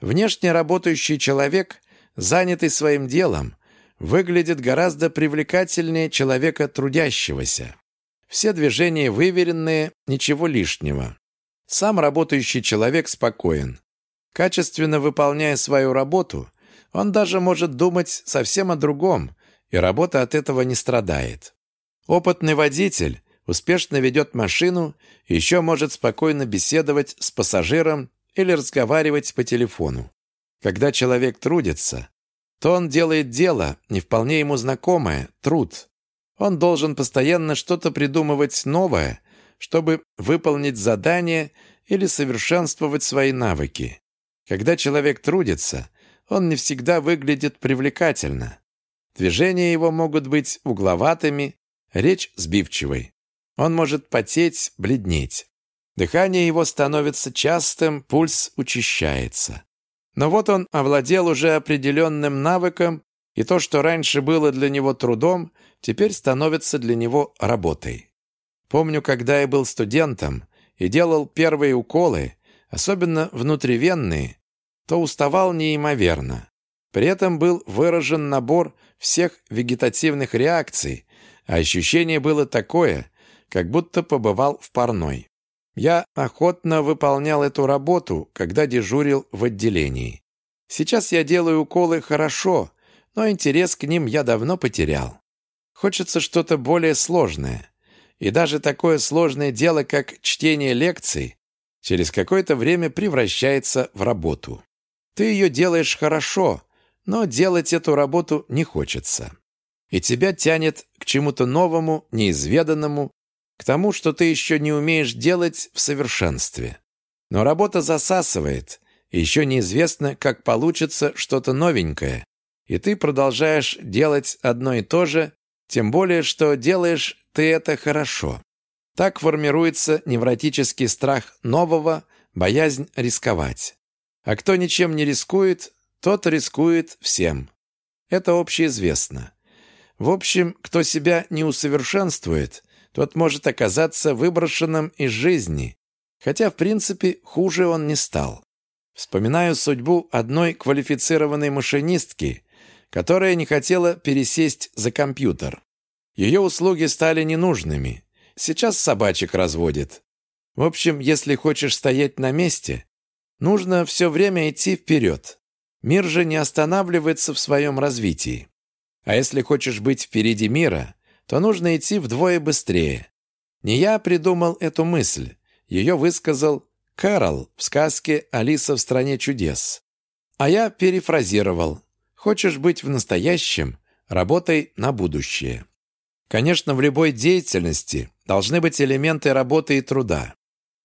Speaker 1: Внешне работающий человек, занятый своим делом, выглядит гораздо привлекательнее человека трудящегося. Все движения выверенные, ничего лишнего. Сам работающий человек спокоен. Качественно выполняя свою работу, он даже может думать совсем о другом, и работа от этого не страдает. Опытный водитель успешно ведет машину и еще может спокойно беседовать с пассажиром или разговаривать по телефону. Когда человек трудится, то он делает дело, не вполне ему знакомое, труд. Он должен постоянно что-то придумывать новое, чтобы выполнить задание или совершенствовать свои навыки. Когда человек трудится, он не всегда выглядит привлекательно. Движения его могут быть угловатыми, речь сбивчивой. Он может потеть, бледнеть. Дыхание его становится частым, пульс учащается. Но вот он овладел уже определенным навыком, и то, что раньше было для него трудом, теперь становится для него работой. Помню, когда я был студентом и делал первые уколы, особенно внутривенные, то уставал неимоверно. При этом был выражен набор всех вегетативных реакций, а ощущение было такое, как будто побывал в парной. Я охотно выполнял эту работу, когда дежурил в отделении. Сейчас я делаю уколы хорошо, но интерес к ним я давно потерял. Хочется что-то более сложное. И даже такое сложное дело, как чтение лекций, через какое-то время превращается в работу. Ты ее делаешь хорошо, но делать эту работу не хочется. И тебя тянет к чему-то новому, неизведанному, к тому, что ты еще не умеешь делать в совершенстве. Но работа засасывает, и еще неизвестно, как получится что-то новенькое, и ты продолжаешь делать одно и то же, тем более, что делаешь ты это хорошо. Так формируется невротический страх нового, боязнь рисковать. А кто ничем не рискует, тот рискует всем. Это общеизвестно. В общем, кто себя не усовершенствует, тот может оказаться выброшенным из жизни, хотя, в принципе, хуже он не стал. Вспоминаю судьбу одной квалифицированной машинистки, которая не хотела пересесть за компьютер. Ее услуги стали ненужными. Сейчас собачек разводит. В общем, если хочешь стоять на месте, нужно все время идти вперед. Мир же не останавливается в своем развитии. А если хочешь быть впереди мира, то нужно идти вдвое быстрее. Не я придумал эту мысль. Ее высказал Кэрол в сказке «Алиса в стране чудес». А я перефразировал. Хочешь быть в настоящем, работай на будущее. Конечно, в любой деятельности должны быть элементы работы и труда.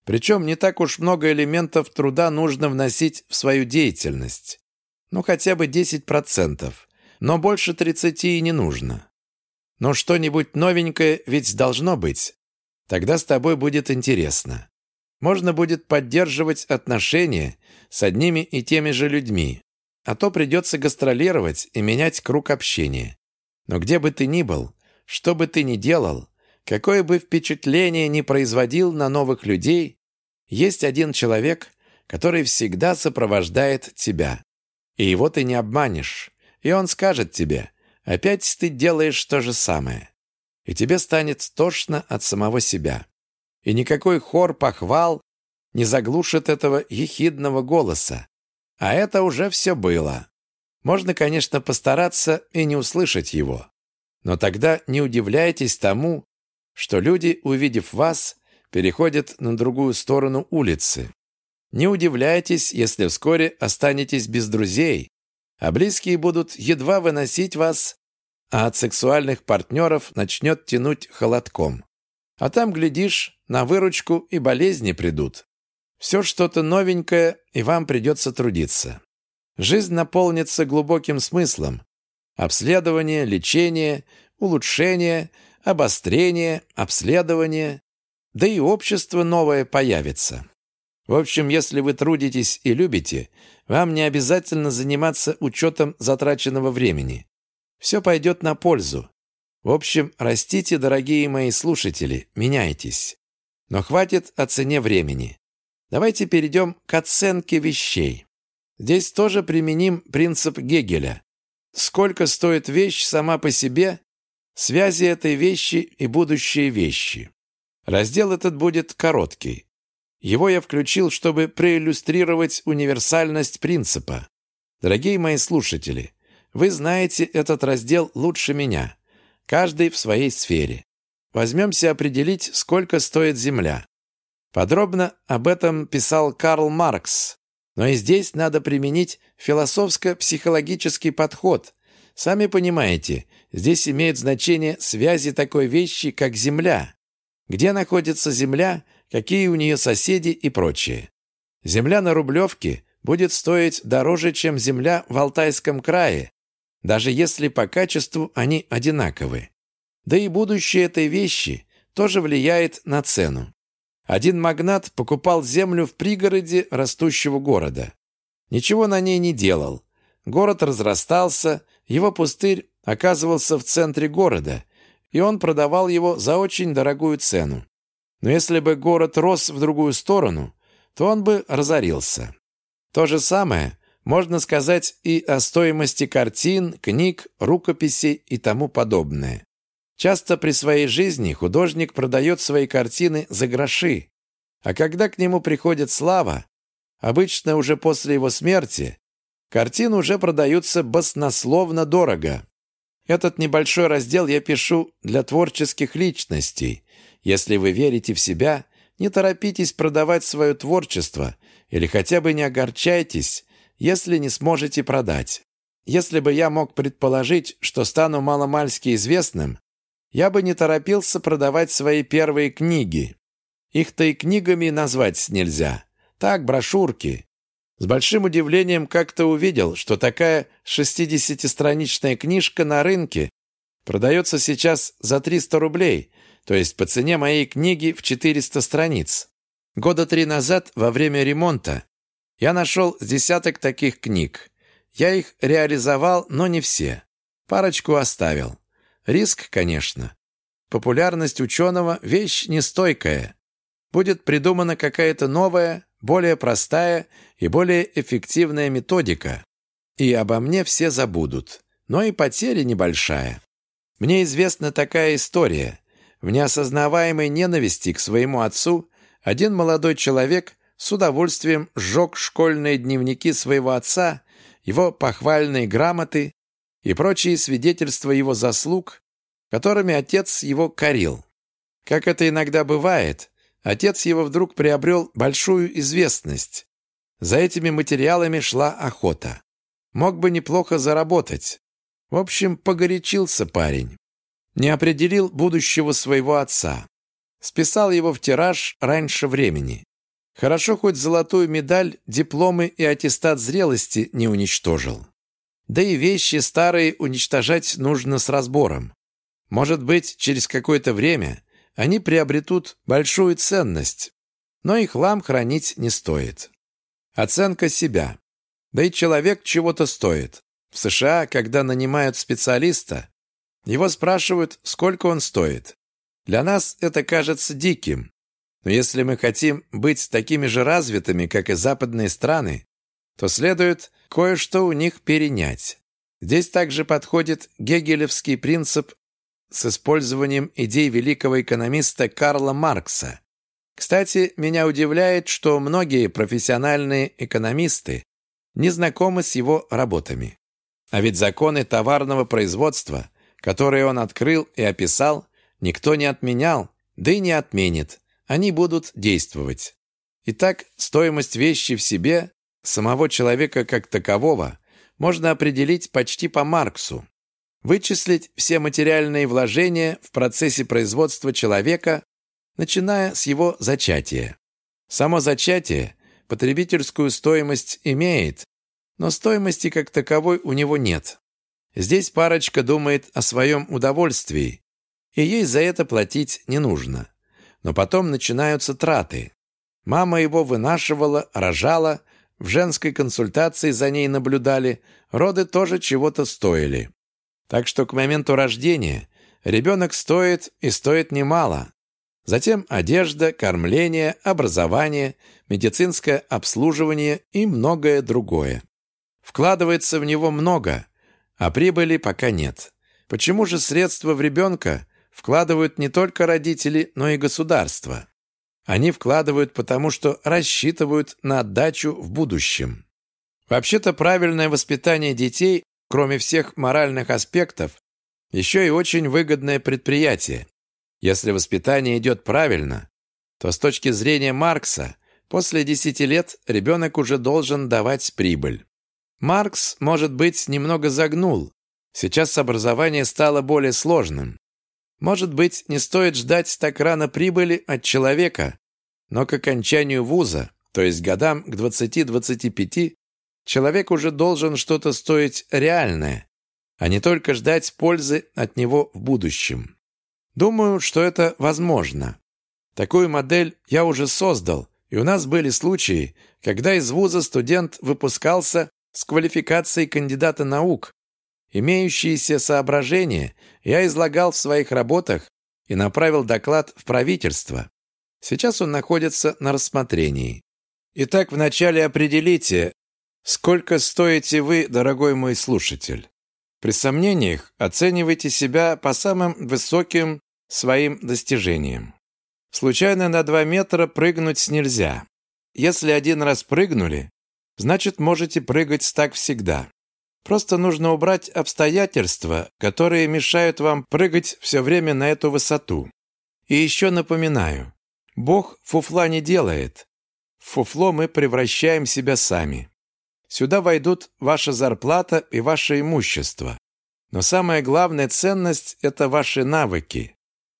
Speaker 1: Причем не так уж много элементов труда нужно вносить в свою деятельность. Ну, хотя бы 10%, но больше 30 и не нужно. Но что-нибудь новенькое ведь должно быть. Тогда с тобой будет интересно. Можно будет поддерживать отношения с одними и теми же людьми а то придется гастролировать и менять круг общения. Но где бы ты ни был, что бы ты ни делал, какое бы впечатление ни производил на новых людей, есть один человек, который всегда сопровождает тебя. И его ты не обманешь, и он скажет тебе, опять ты делаешь то же самое. И тебе станет тошно от самого себя. И никакой хор похвал не заглушит этого ехидного голоса, а это уже все было. Можно, конечно, постараться и не услышать его. Но тогда не удивляйтесь тому, что люди, увидев вас, переходят на другую сторону улицы. Не удивляйтесь, если вскоре останетесь без друзей, а близкие будут едва выносить вас, а от сексуальных партнеров начнет тянуть холодком. А там, глядишь, на выручку и болезни придут. Все что-то новенькое, и вам придется трудиться. Жизнь наполнится глубоким смыслом. Обследование, лечение, улучшение, обострение, обследование. Да и общество новое появится. В общем, если вы трудитесь и любите, вам не обязательно заниматься учетом затраченного времени. Все пойдет на пользу. В общем, растите, дорогие мои слушатели, меняйтесь. Но хватит о цене времени. Давайте перейдем к оценке вещей. Здесь тоже применим принцип Гегеля. Сколько стоит вещь сама по себе, связи этой вещи и будущие вещи. Раздел этот будет короткий. Его я включил, чтобы проиллюстрировать универсальность принципа. Дорогие мои слушатели, вы знаете этот раздел лучше меня, каждый в своей сфере. Возьмемся определить, сколько стоит Земля. Подробно об этом писал Карл Маркс, но и здесь надо применить философско-психологический подход. Сами понимаете, здесь имеют значение связи такой вещи, как Земля. Где находится Земля, какие у нее соседи и прочее. Земля на Рублевке будет стоить дороже, чем земля в Алтайском крае, даже если по качеству они одинаковы. Да и будущее этой вещи тоже влияет на цену. Один магнат покупал землю в пригороде растущего города. Ничего на ней не делал. Город разрастался, его пустырь оказывался в центре города, и он продавал его за очень дорогую цену. Но если бы город рос в другую сторону, то он бы разорился. То же самое можно сказать и о стоимости картин, книг, рукописей и тому подобное. Часто при своей жизни художник продает свои картины за гроши, а когда к нему приходит слава, обычно уже после его смерти, картины уже продаются баснословно дорого. Этот небольшой раздел я пишу для творческих личностей. Если вы верите в себя, не торопитесь продавать свое творчество или хотя бы не огорчайтесь, если не сможете продать. Если бы я мог предположить, что стану маломальски известным, я бы не торопился продавать свои первые книги. Их-то и книгами назвать нельзя. Так, брошюрки. С большим удивлением как-то увидел, что такая 60-страничная книжка на рынке продается сейчас за 300 рублей, то есть по цене моей книги в 400 страниц. Года три назад, во время ремонта, я нашел десяток таких книг. Я их реализовал, но не все. Парочку оставил. Риск, конечно. Популярность ученого – вещь нестойкая. Будет придумана какая-то новая, более простая и более эффективная методика. И обо мне все забудут. Но и потеря небольшая. Мне известна такая история. В неосознаваемой ненависти к своему отцу один молодой человек с удовольствием сжег школьные дневники своего отца, его похвальные грамоты и прочие свидетельства его заслуг, которыми отец его корил. Как это иногда бывает, отец его вдруг приобрел большую известность. За этими материалами шла охота. Мог бы неплохо заработать. В общем, погорячился парень. Не определил будущего своего отца. Списал его в тираж раньше времени. Хорошо хоть золотую медаль, дипломы и аттестат зрелости не уничтожил. Да и вещи старые уничтожать нужно с разбором. Может быть, через какое-то время они приобретут большую ценность, но их хлам хранить не стоит. Оценка себя. Да и человек чего-то стоит. В США, когда нанимают специалиста, его спрашивают, сколько он стоит. Для нас это кажется диким. Но если мы хотим быть такими же развитыми, как и западные страны, то следует кое-что у них перенять. Здесь также подходит гегелевский принцип с использованием идей великого экономиста Карла Маркса. Кстати, меня удивляет, что многие профессиональные экономисты не знакомы с его работами. А ведь законы товарного производства, которые он открыл и описал, никто не отменял, да и не отменит. Они будут действовать. Итак, стоимость вещи в себе Самого человека как такового можно определить почти по Марксу. Вычислить все материальные вложения в процессе производства человека, начиная с его зачатия. Само зачатие потребительскую стоимость имеет, но стоимости как таковой у него нет. Здесь парочка думает о своем удовольствии, и ей за это платить не нужно. Но потом начинаются траты. Мама его вынашивала, рожала, в женской консультации за ней наблюдали, роды тоже чего-то стоили. Так что к моменту рождения ребенок стоит и стоит немало. Затем одежда, кормление, образование, медицинское обслуживание и многое другое. Вкладывается в него много, а прибыли пока нет. Почему же средства в ребенка вкладывают не только родители, но и государство? Они вкладывают потому, что рассчитывают на отдачу в будущем. Вообще-то правильное воспитание детей, кроме всех моральных аспектов, еще и очень выгодное предприятие. Если воспитание идет правильно, то с точки зрения Маркса, после 10 лет ребенок уже должен давать прибыль. Маркс, может быть, немного загнул. Сейчас образование стало более сложным. Может быть, не стоит ждать так рано прибыли от человека, но к окончанию вуза, то есть годам к 20-25, человек уже должен что-то стоить реальное, а не только ждать пользы от него в будущем. Думаю, что это возможно. Такую модель я уже создал, и у нас были случаи, когда из вуза студент выпускался с квалификацией кандидата наук, Имеющиеся соображения я излагал в своих работах и направил доклад в правительство. Сейчас он находится на рассмотрении. Итак, вначале определите, сколько стоите вы, дорогой мой слушатель. При сомнениях оценивайте себя по самым высоким своим достижениям. Случайно на 2 метра прыгнуть нельзя. Если один раз прыгнули, значит можете прыгать так всегда. Просто нужно убрать обстоятельства, которые мешают вам прыгать все время на эту высоту. И еще напоминаю, Бог фуфла не делает. В фуфло мы превращаем себя сами. Сюда войдут ваша зарплата и ваше имущество. Но самая главная ценность – это ваши навыки.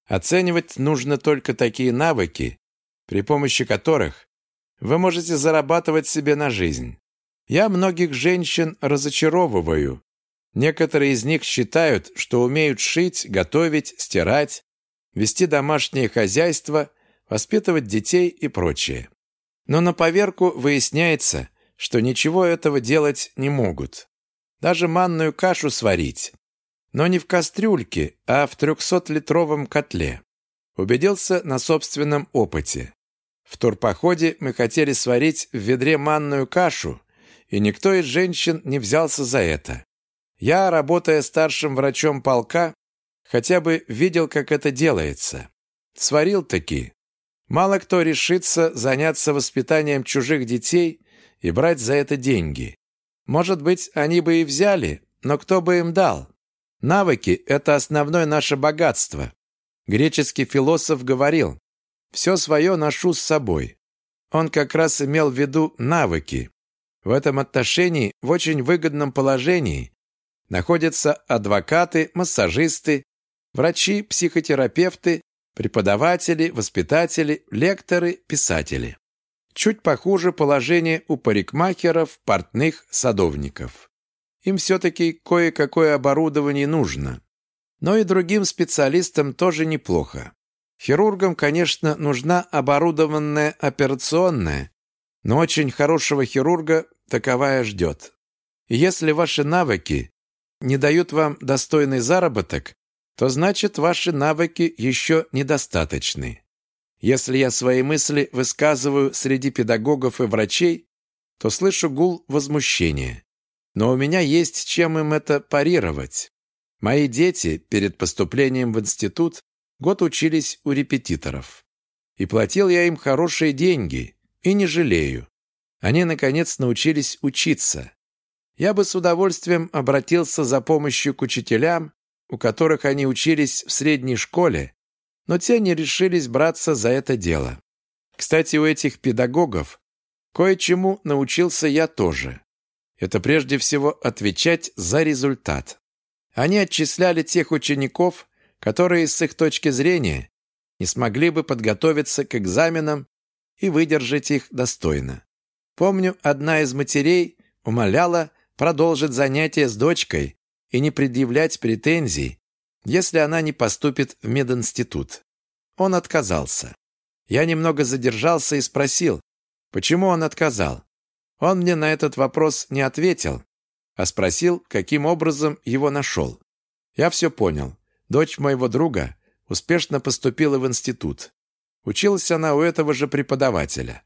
Speaker 1: Оценивать нужно только такие навыки, при помощи которых вы можете зарабатывать себе на жизнь. Я многих женщин разочаровываю. Некоторые из них считают, что умеют шить, готовить, стирать, вести домашнее хозяйство, воспитывать детей и прочее. Но на поверку выясняется, что ничего этого делать не могут. Даже манную кашу сварить. Но не в кастрюльке, а в трехсотлитровом котле. Убедился на собственном опыте. В турпоходе мы хотели сварить в ведре манную кашу, и никто из женщин не взялся за это. Я, работая старшим врачом полка, хотя бы видел, как это делается. Сварил таки. Мало кто решится заняться воспитанием чужих детей и брать за это деньги. Может быть, они бы и взяли, но кто бы им дал? Навыки – это основное наше богатство. Греческий философ говорил, «Все свое ношу с собой». Он как раз имел в виду навыки. В этом отношении в очень выгодном положении находятся адвокаты, массажисты, врачи, психотерапевты, преподаватели, воспитатели, лекторы, писатели. Чуть похуже положение у парикмахеров, портных, садовников. Им все-таки кое-какое оборудование нужно. Но и другим специалистам тоже неплохо. Хирургам, конечно, нужна оборудованная операционная, но очень хорошего хирурга таковая ждет. И если ваши навыки не дают вам достойный заработок, то значит ваши навыки еще недостаточны. Если я свои мысли высказываю среди педагогов и врачей, то слышу гул возмущения. Но у меня есть чем им это парировать. Мои дети перед поступлением в институт год учились у репетиторов. И платил я им хорошие деньги, и не жалею. Они, наконец, научились учиться. Я бы с удовольствием обратился за помощью к учителям, у которых они учились в средней школе, но те не решились браться за это дело. Кстати, у этих педагогов кое-чему научился я тоже. Это прежде всего отвечать за результат. Они отчисляли тех учеников, которые с их точки зрения не смогли бы подготовиться к экзаменам и выдержать их достойно. Помню, одна из матерей умоляла продолжить занятия с дочкой и не предъявлять претензий, если она не поступит в мединститут. Он отказался. Я немного задержался и спросил, почему он отказал. Он мне на этот вопрос не ответил, а спросил, каким образом его нашел. Я все понял. дочь моего друга, успешно поступила в институт. Училась она у этого же преподавателя.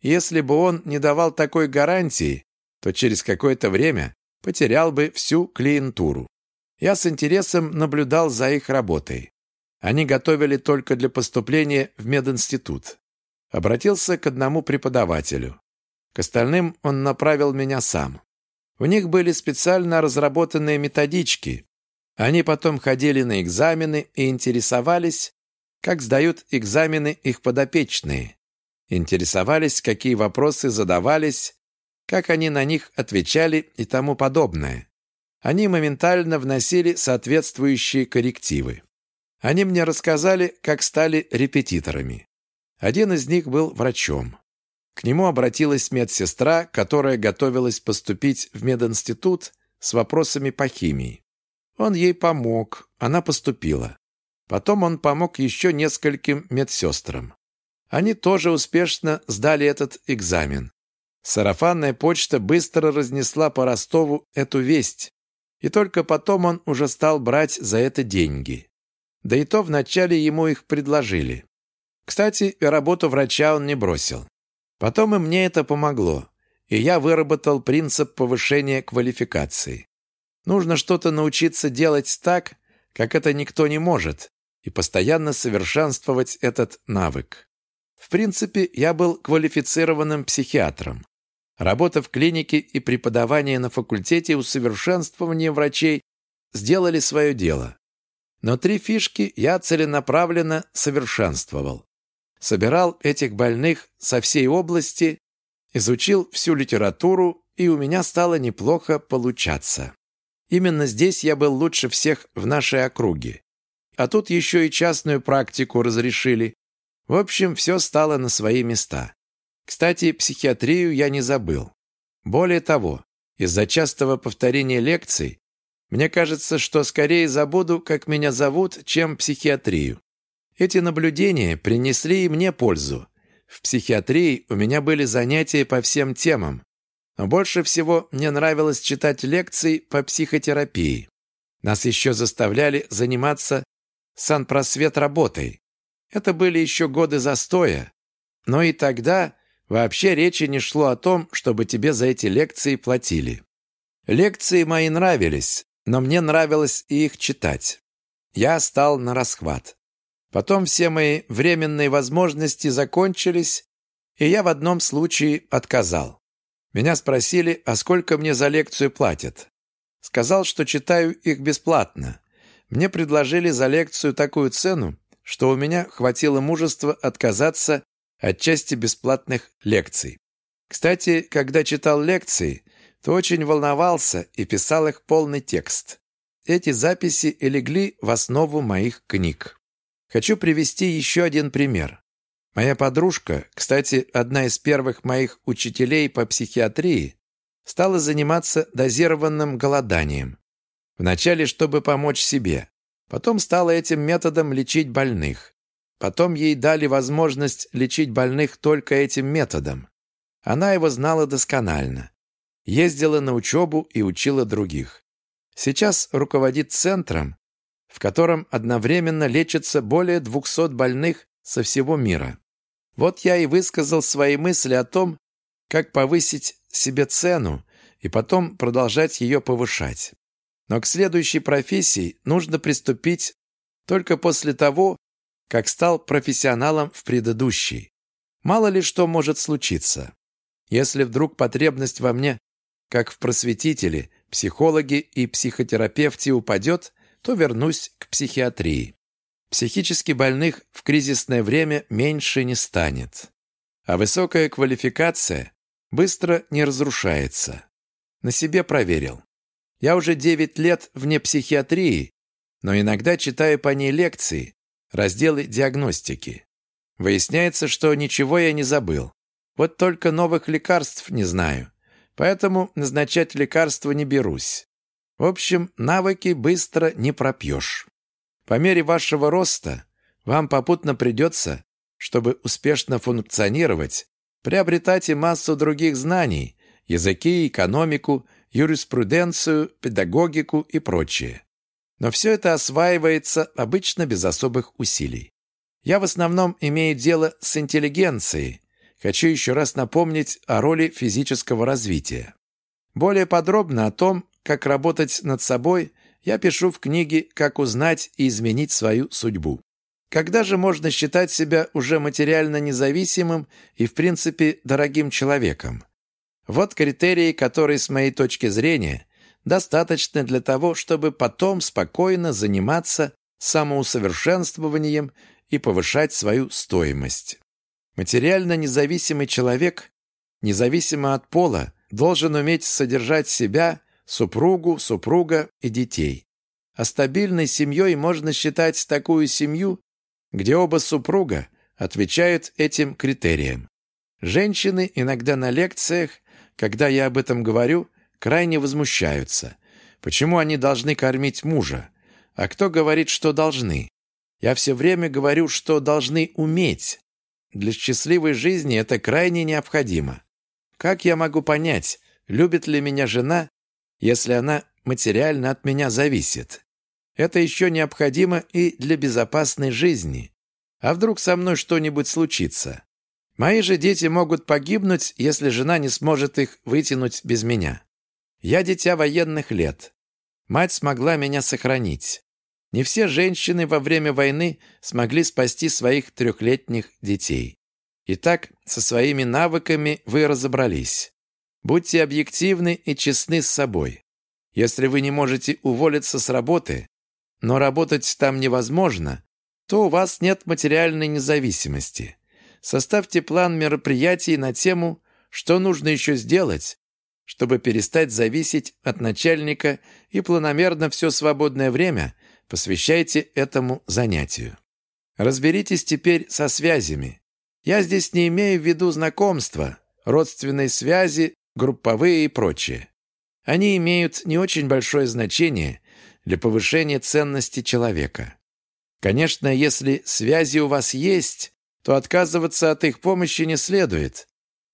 Speaker 1: Если бы он не давал такой гарантии, то через какое-то время потерял бы всю клиентуру. Я с интересом наблюдал за их работой. Они готовили только для поступления в мединститут. Обратился к одному преподавателю. К остальным он направил меня сам. У них были специально разработанные методички. Они потом ходили на экзамены и интересовались, как сдают экзамены их подопечные. Интересовались, какие вопросы задавались, как они на них отвечали и тому подобное. Они моментально вносили соответствующие коррективы. Они мне рассказали, как стали репетиторами. Один из них был врачом. К нему обратилась медсестра, которая готовилась поступить в мединститут с вопросами по химии. Он ей помог, она поступила. Потом он помог еще нескольким медсестрам. Они тоже успешно сдали этот экзамен. Сарафанная почта быстро разнесла по Ростову эту весть, и только потом он уже стал брать за это деньги. Да и то вначале ему их предложили. Кстати, работу врача он не бросил. Потом и мне это помогло, и я выработал принцип повышения квалификации. Нужно что-то научиться делать так, как это никто не может, и постоянно совершенствовать этот навык. В принципе, я был квалифицированным психиатром. Работа в клинике и преподавание на факультете усовершенствования врачей сделали свое дело. Но три фишки я целенаправленно совершенствовал. Собирал этих больных со всей области, изучил всю литературу, и у меня стало неплохо получаться. Именно здесь я был лучше всех в нашей округе. А тут еще и частную практику разрешили. В общем, все стало на свои места. Кстати, психиатрию я не забыл. Более того, из-за частого повторения лекций мне кажется, что скорее забуду, как меня зовут, чем психиатрию. Эти наблюдения принесли и мне пользу. В психиатрии у меня были занятия по всем темам, но больше всего мне нравилось читать лекции по психотерапии. Нас еще заставляли заниматься санпросвет работой. Это были еще годы застоя. Но и тогда вообще речи не шло о том, чтобы тебе за эти лекции платили. Лекции мои нравились, но мне нравилось и их читать. Я стал на расхват. Потом все мои временные возможности закончились, и я в одном случае отказал. Меня спросили, а сколько мне за лекцию платят. Сказал, что читаю их бесплатно. Мне предложили за лекцию такую цену, что у меня хватило мужества отказаться от части бесплатных лекций. Кстати, когда читал лекции, то очень волновался и писал их полный текст. Эти записи и легли в основу моих книг. Хочу привести еще один пример. Моя подружка, кстати, одна из первых моих учителей по психиатрии, стала заниматься дозированным голоданием. Вначале, чтобы помочь себе. Потом стала этим методом лечить больных. Потом ей дали возможность лечить больных только этим методом. Она его знала досконально. Ездила на учебу и учила других. Сейчас руководит центром, в котором одновременно лечатся более 200 больных со всего мира. Вот я и высказал свои мысли о том, как повысить себе цену и потом продолжать ее повышать. Но к следующей профессии нужно приступить только после того, как стал профессионалом в предыдущей. Мало ли что может случиться. Если вдруг потребность во мне, как в просветителе, психологе и психотерапевте упадет, то вернусь к психиатрии. Психически больных в кризисное время меньше не станет. А высокая квалификация быстро не разрушается. На себе проверил. Я уже 9 лет вне психиатрии, но иногда читаю по ней лекции, разделы диагностики. Выясняется, что ничего я не забыл. Вот только новых лекарств не знаю. Поэтому назначать лекарства не берусь. В общем, навыки быстро не пропьешь. По мере вашего роста вам попутно придется, чтобы успешно функционировать, приобретать и массу других знаний, языки, экономику, юриспруденцию, педагогику и прочее. Но все это осваивается обычно без особых усилий. Я в основном имею дело с интеллигенцией. Хочу еще раз напомнить о роли физического развития. Более подробно о том, как работать над собой, я пишу в книге «Как узнать и изменить свою судьбу». Когда же можно считать себя уже материально независимым и, в принципе, дорогим человеком? Вот критерии, которые, с моей точки зрения, достаточны для того, чтобы потом спокойно заниматься самоусовершенствованием и повышать свою стоимость. Материально независимый человек, независимо от пола, должен уметь содержать себя, супругу, супруга и детей. А стабильной семьей можно считать такую семью, где оба супруга отвечают этим критериям. Женщины иногда на лекциях, когда я об этом говорю, крайне возмущаются. Почему они должны кормить мужа? А кто говорит, что должны? Я все время говорю, что должны уметь. Для счастливой жизни это крайне необходимо. Как я могу понять, любит ли меня жена, если она материально от меня зависит? Это еще необходимо и для безопасной жизни. А вдруг со мной что-нибудь случится? Мои же дети могут погибнуть, если жена не сможет их вытянуть без меня. Я дитя военных лет. Мать смогла меня сохранить. Не все женщины во время войны смогли спасти своих трехлетних детей. Итак, со своими навыками вы разобрались. Будьте объективны и честны с собой. Если вы не можете уволиться с работы, но работать там невозможно, то у вас нет материальной независимости. Составьте план мероприятий на тему, что нужно еще сделать, чтобы перестать зависеть от начальника и планомерно все свободное время посвящайте этому занятию. Разберитесь теперь со связями. Я здесь не имею в виду знакомства, родственные связи, групповые и прочее. Они имеют не очень большое значение для повышения ценности человека. Конечно, если связи у вас есть, то отказываться от их помощи не следует.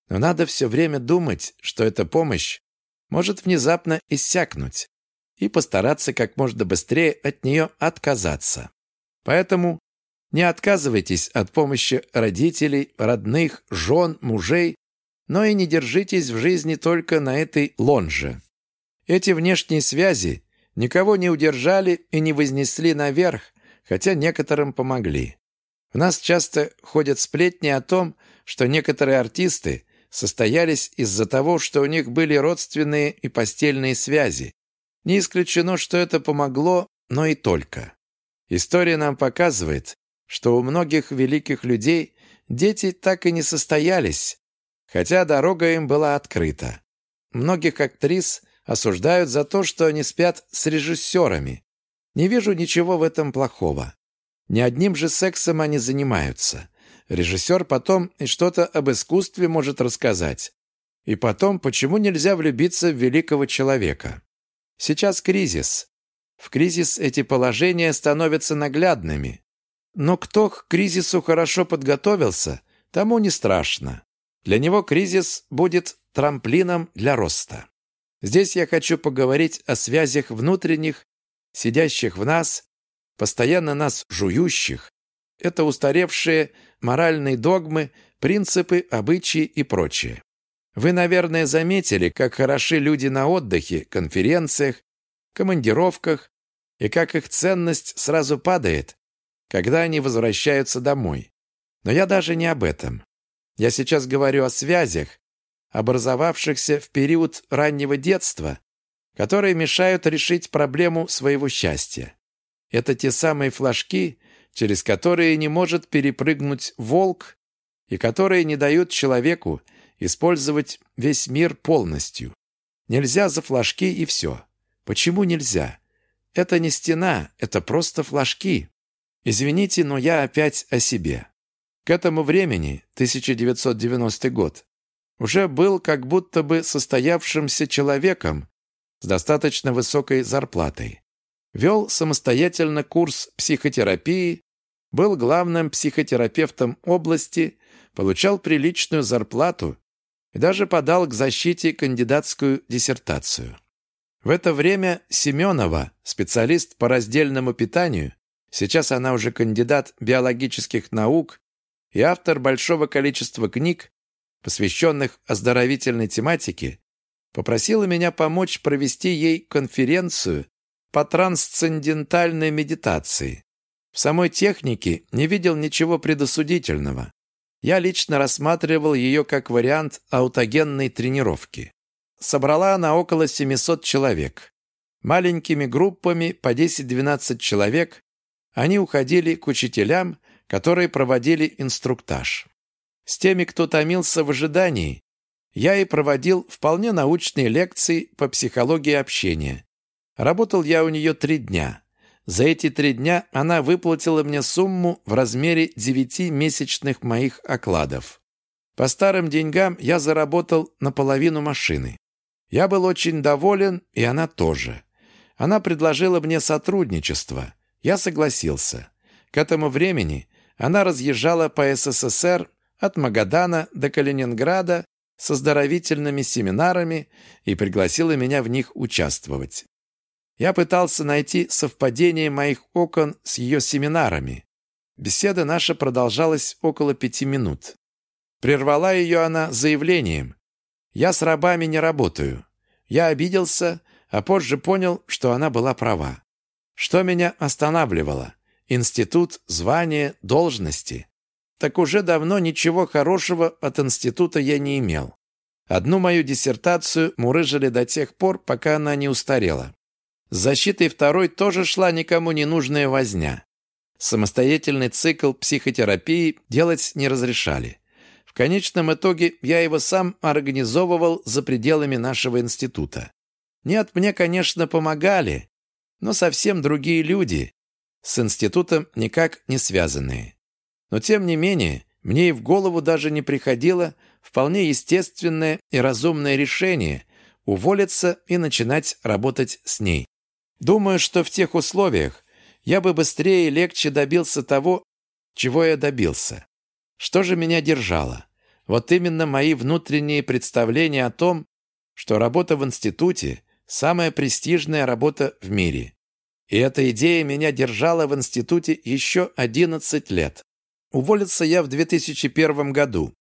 Speaker 1: Но надо все время думать, что эта помощь может внезапно иссякнуть, и постараться как можно быстрее от нее отказаться. Поэтому не отказывайтесь от помощи родителей, родных, жен, мужей, но и не держитесь в жизни только на этой лонже. Эти внешние связи никого не удержали и не вознесли наверх, хотя некоторым помогли. В нас часто ходят сплетни о том, что некоторые артисты состоялись из-за того, что у них были родственные и постельные связи. Не исключено, что это помогло, но и только. История нам показывает, что у многих великих людей дети так и не состоялись, хотя дорога им была открыта. Многих актрис осуждают за то, что они спят с режиссерами. Не вижу ничего в этом плохого. Не одним же сексом они занимаются. Режиссер потом и что-то об искусстве может рассказать. И потом, почему нельзя влюбиться в великого человека? Сейчас кризис. В кризис эти положения становятся наглядными. Но кто к кризису хорошо подготовился, тому не страшно. Для него кризис будет трамплином для роста. Здесь я хочу поговорить о связях внутренних, сидящих в нас, постоянно нас жующих. Это устаревшие моральные догмы, принципы, обычаи и прочее. Вы, наверное, заметили, как хороши люди на отдыхе, конференциях, командировках, и как их ценность сразу падает, когда они возвращаются домой. Но я даже не об этом. Я сейчас говорю о связях, образовавшихся в период раннего детства, которые мешают решить проблему своего счастья. Это те самые флажки, через которые не может перепрыгнуть волк и которые не дают человеку использовать весь мир полностью. Нельзя за флажки и все. Почему нельзя? Это не стена, это просто флажки. Извините, но я опять о себе. К этому времени, 1990 год, уже был как будто бы состоявшимся человеком с достаточно высокой зарплатой. Вел самостоятельно курс психотерапии, был главным психотерапевтом области, получал приличную зарплату и даже подал к защите кандидатскую диссертацию. В это время Семенова, специалист по раздельному питанию, сейчас она уже кандидат биологических наук и автор большого количества книг, посвященных оздоровительной тематике, попросила меня помочь провести ей конференцию по трансцендентальной медитации. В самой технике не видел ничего предосудительного. Я лично рассматривал ее как вариант аутогенной тренировки. Собрала она около 700 человек. Маленькими группами по 10-12 человек они уходили к учителям, которые проводили инструктаж. С теми, кто томился в ожидании, я и проводил вполне научные лекции по психологии общения. Работал я у нее три дня. За эти три дня она выплатила мне сумму в размере девяти месячных моих окладов. По старым деньгам я заработал наполовину машины. Я был очень доволен, и она тоже. Она предложила мне сотрудничество. Я согласился. К этому времени она разъезжала по СССР от Магадана до Калининграда с оздоровительными семинарами и пригласила меня в них участвовать. Я пытался найти совпадение моих окон с ее семинарами. Беседа наша продолжалась около пяти минут. Прервала ее она заявлением. «Я с рабами не работаю». Я обиделся, а позже понял, что она была права. Что меня останавливало? Институт, звание, должности. Так уже давно ничего хорошего от института я не имел. Одну мою диссертацию мурыжили до тех пор, пока она не устарела. С защитой второй тоже шла никому не нужная возня. Самостоятельный цикл психотерапии делать не разрешали. В конечном итоге я его сам организовывал за пределами нашего института. Нет, мне, конечно, помогали, но совсем другие люди, с институтом никак не связанные. Но тем не менее, мне и в голову даже не приходило вполне естественное и разумное решение уволиться и начинать работать с ней. Думаю, что в тех условиях я бы быстрее и легче добился того, чего я добился. Что же меня держало? Вот именно мои внутренние представления о том, что работа в институте – самая престижная работа в мире. И эта идея меня держала в институте еще 11 лет. Уволился я в 2001 году,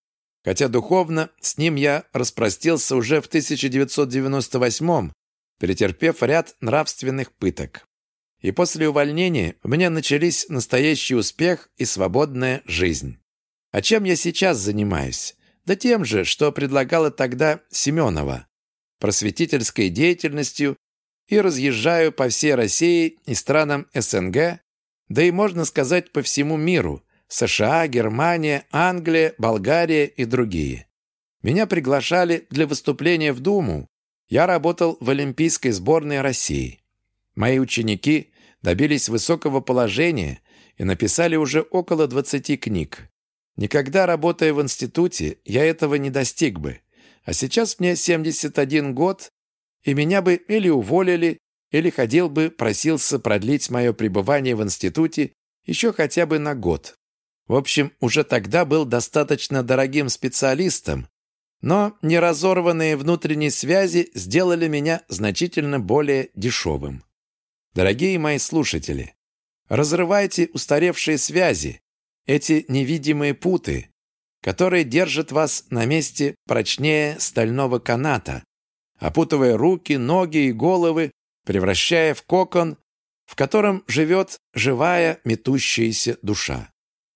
Speaker 1: хотя духовно с ним я распростился уже в 1998 претерпев ряд нравственных пыток. И после увольнения у меня начались настоящий успех и свободная жизнь. А чем я сейчас занимаюсь? Да тем же, что предлагала тогда Семенова. Просветительской деятельностью и разъезжаю по всей России и странам СНГ, да и, можно сказать, по всему миру – США, Германия, Англия, Болгария и другие. Меня приглашали для выступления в Думу, я работал в Олимпийской сборной России. Мои ученики добились высокого положения и написали уже около 20 книг. Никогда работая в институте, я этого не достиг бы. А сейчас мне 71 год, и меня бы или уволили, или ходил бы, просился продлить мое пребывание в институте еще хотя бы на год. В общем, уже тогда был достаточно дорогим специалистом, но неразорванные внутренние связи сделали меня значительно более дешевым. Дорогие мои слушатели, разрывайте устаревшие связи, эти невидимые путы, которые держат вас на месте прочнее стального каната, опутывая руки, ноги и головы, превращая в кокон, в котором живет живая метущаяся душа.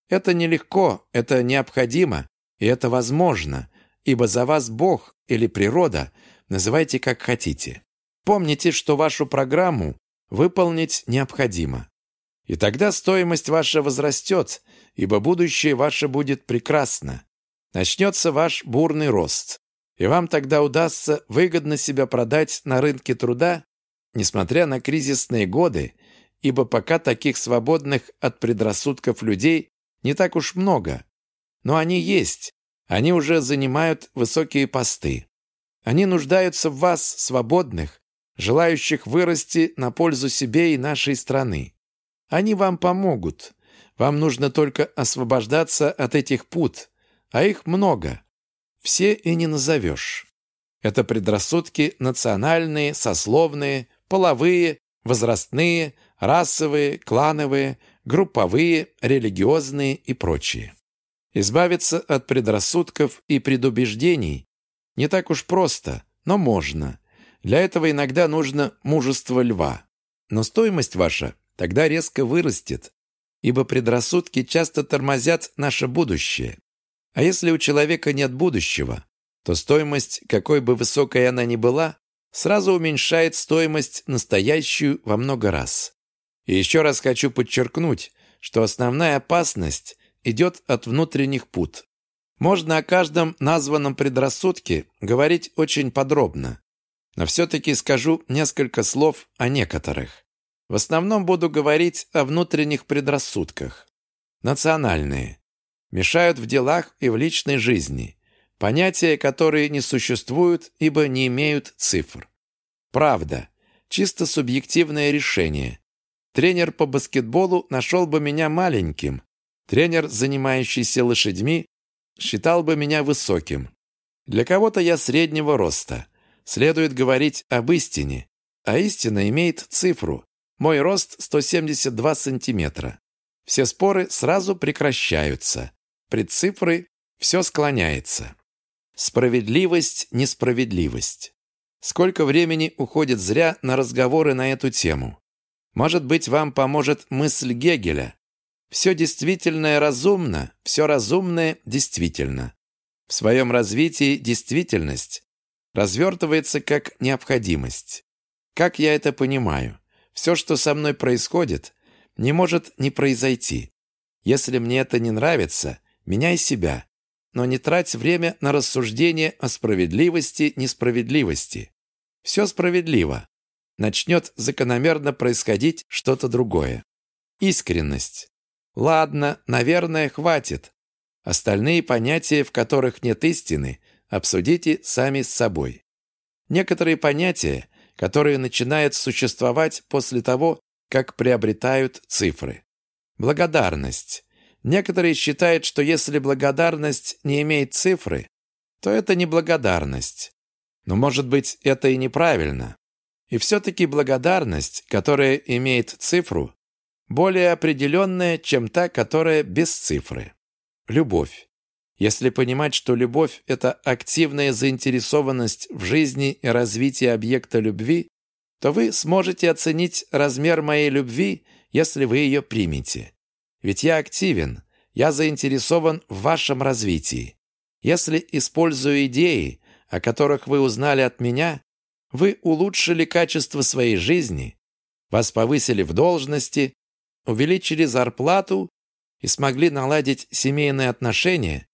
Speaker 1: Это нелегко, это необходимо, и это возможно, ибо за вас Бог или природа, называйте как хотите. Помните, что вашу программу выполнить необходимо. И тогда стоимость ваша возрастет, ибо будущее ваше будет прекрасно. Начнется ваш бурный рост, и вам тогда удастся выгодно себя продать на рынке труда, несмотря на кризисные годы, ибо пока таких свободных от предрассудков людей не так уж много. Но они есть, они уже занимают высокие посты. Они нуждаются в вас, свободных, желающих вырасти на пользу себе и нашей страны. Они вам помогут. Вам нужно только освобождаться от этих пут, а их много. Все и не назовешь. Это предрассудки национальные, сословные, половые, возрастные, расовые, клановые, групповые, религиозные и прочие. Избавиться от предрассудков и предубеждений не так уж просто, но можно. Для этого иногда нужно мужество льва. Но стоимость ваша тогда резко вырастет, ибо предрассудки часто тормозят наше будущее. А если у человека нет будущего, то стоимость, какой бы высокой она ни была, сразу уменьшает стоимость настоящую во много раз. И еще раз хочу подчеркнуть, что основная опасность идет от внутренних пут. Можно о каждом названном предрассудке говорить очень подробно, но все-таки скажу несколько слов о некоторых. В основном буду говорить о внутренних предрассудках. Национальные. Мешают в делах и в личной жизни. Понятия, которые не существуют, ибо не имеют цифр. Правда. Чисто субъективное решение. Тренер по баскетболу нашел бы меня маленьким. Тренер, занимающийся лошадьми, считал бы меня высоким. Для кого-то я среднего роста. Следует говорить об истине. А истина имеет цифру. Мой рост 172 сантиметра. Все споры сразу прекращаются. Пред цифрой все склоняется. Справедливость, несправедливость. Сколько времени уходит зря на разговоры на эту тему? Может быть, вам поможет мысль Гегеля. Все действительное разумно, все разумное действительно. В своем развитии действительность развертывается как необходимость. Как я это понимаю? Все, что со мной происходит, не может не произойти. Если мне это не нравится, меняй себя, но не трать время на рассуждение о справедливости, несправедливости. Все справедливо. Начнет закономерно происходить что-то другое. Искренность. Ладно, наверное, хватит. Остальные понятия, в которых нет истины, обсудите сами с собой. Некоторые понятия которые начинают существовать после того, как приобретают цифры. Благодарность. Некоторые считают, что если благодарность не имеет цифры, то это не благодарность. Но, может быть, это и неправильно. И все-таки благодарность, которая имеет цифру, более определенная, чем та, которая без цифры. Любовь. Если понимать, что любовь – это активная заинтересованность в жизни и развитии объекта любви, то вы сможете оценить размер моей любви, если вы ее примете. Ведь я активен, я заинтересован в вашем развитии. Если использую идеи, о которых вы узнали от меня, вы улучшили качество своей жизни, вас повысили в должности, увеличили зарплату и смогли наладить семейные отношения,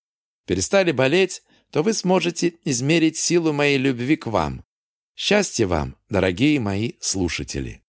Speaker 1: перестали болеть, то вы сможете измерить силу моей любви к вам. Счастья вам, дорогие мои слушатели!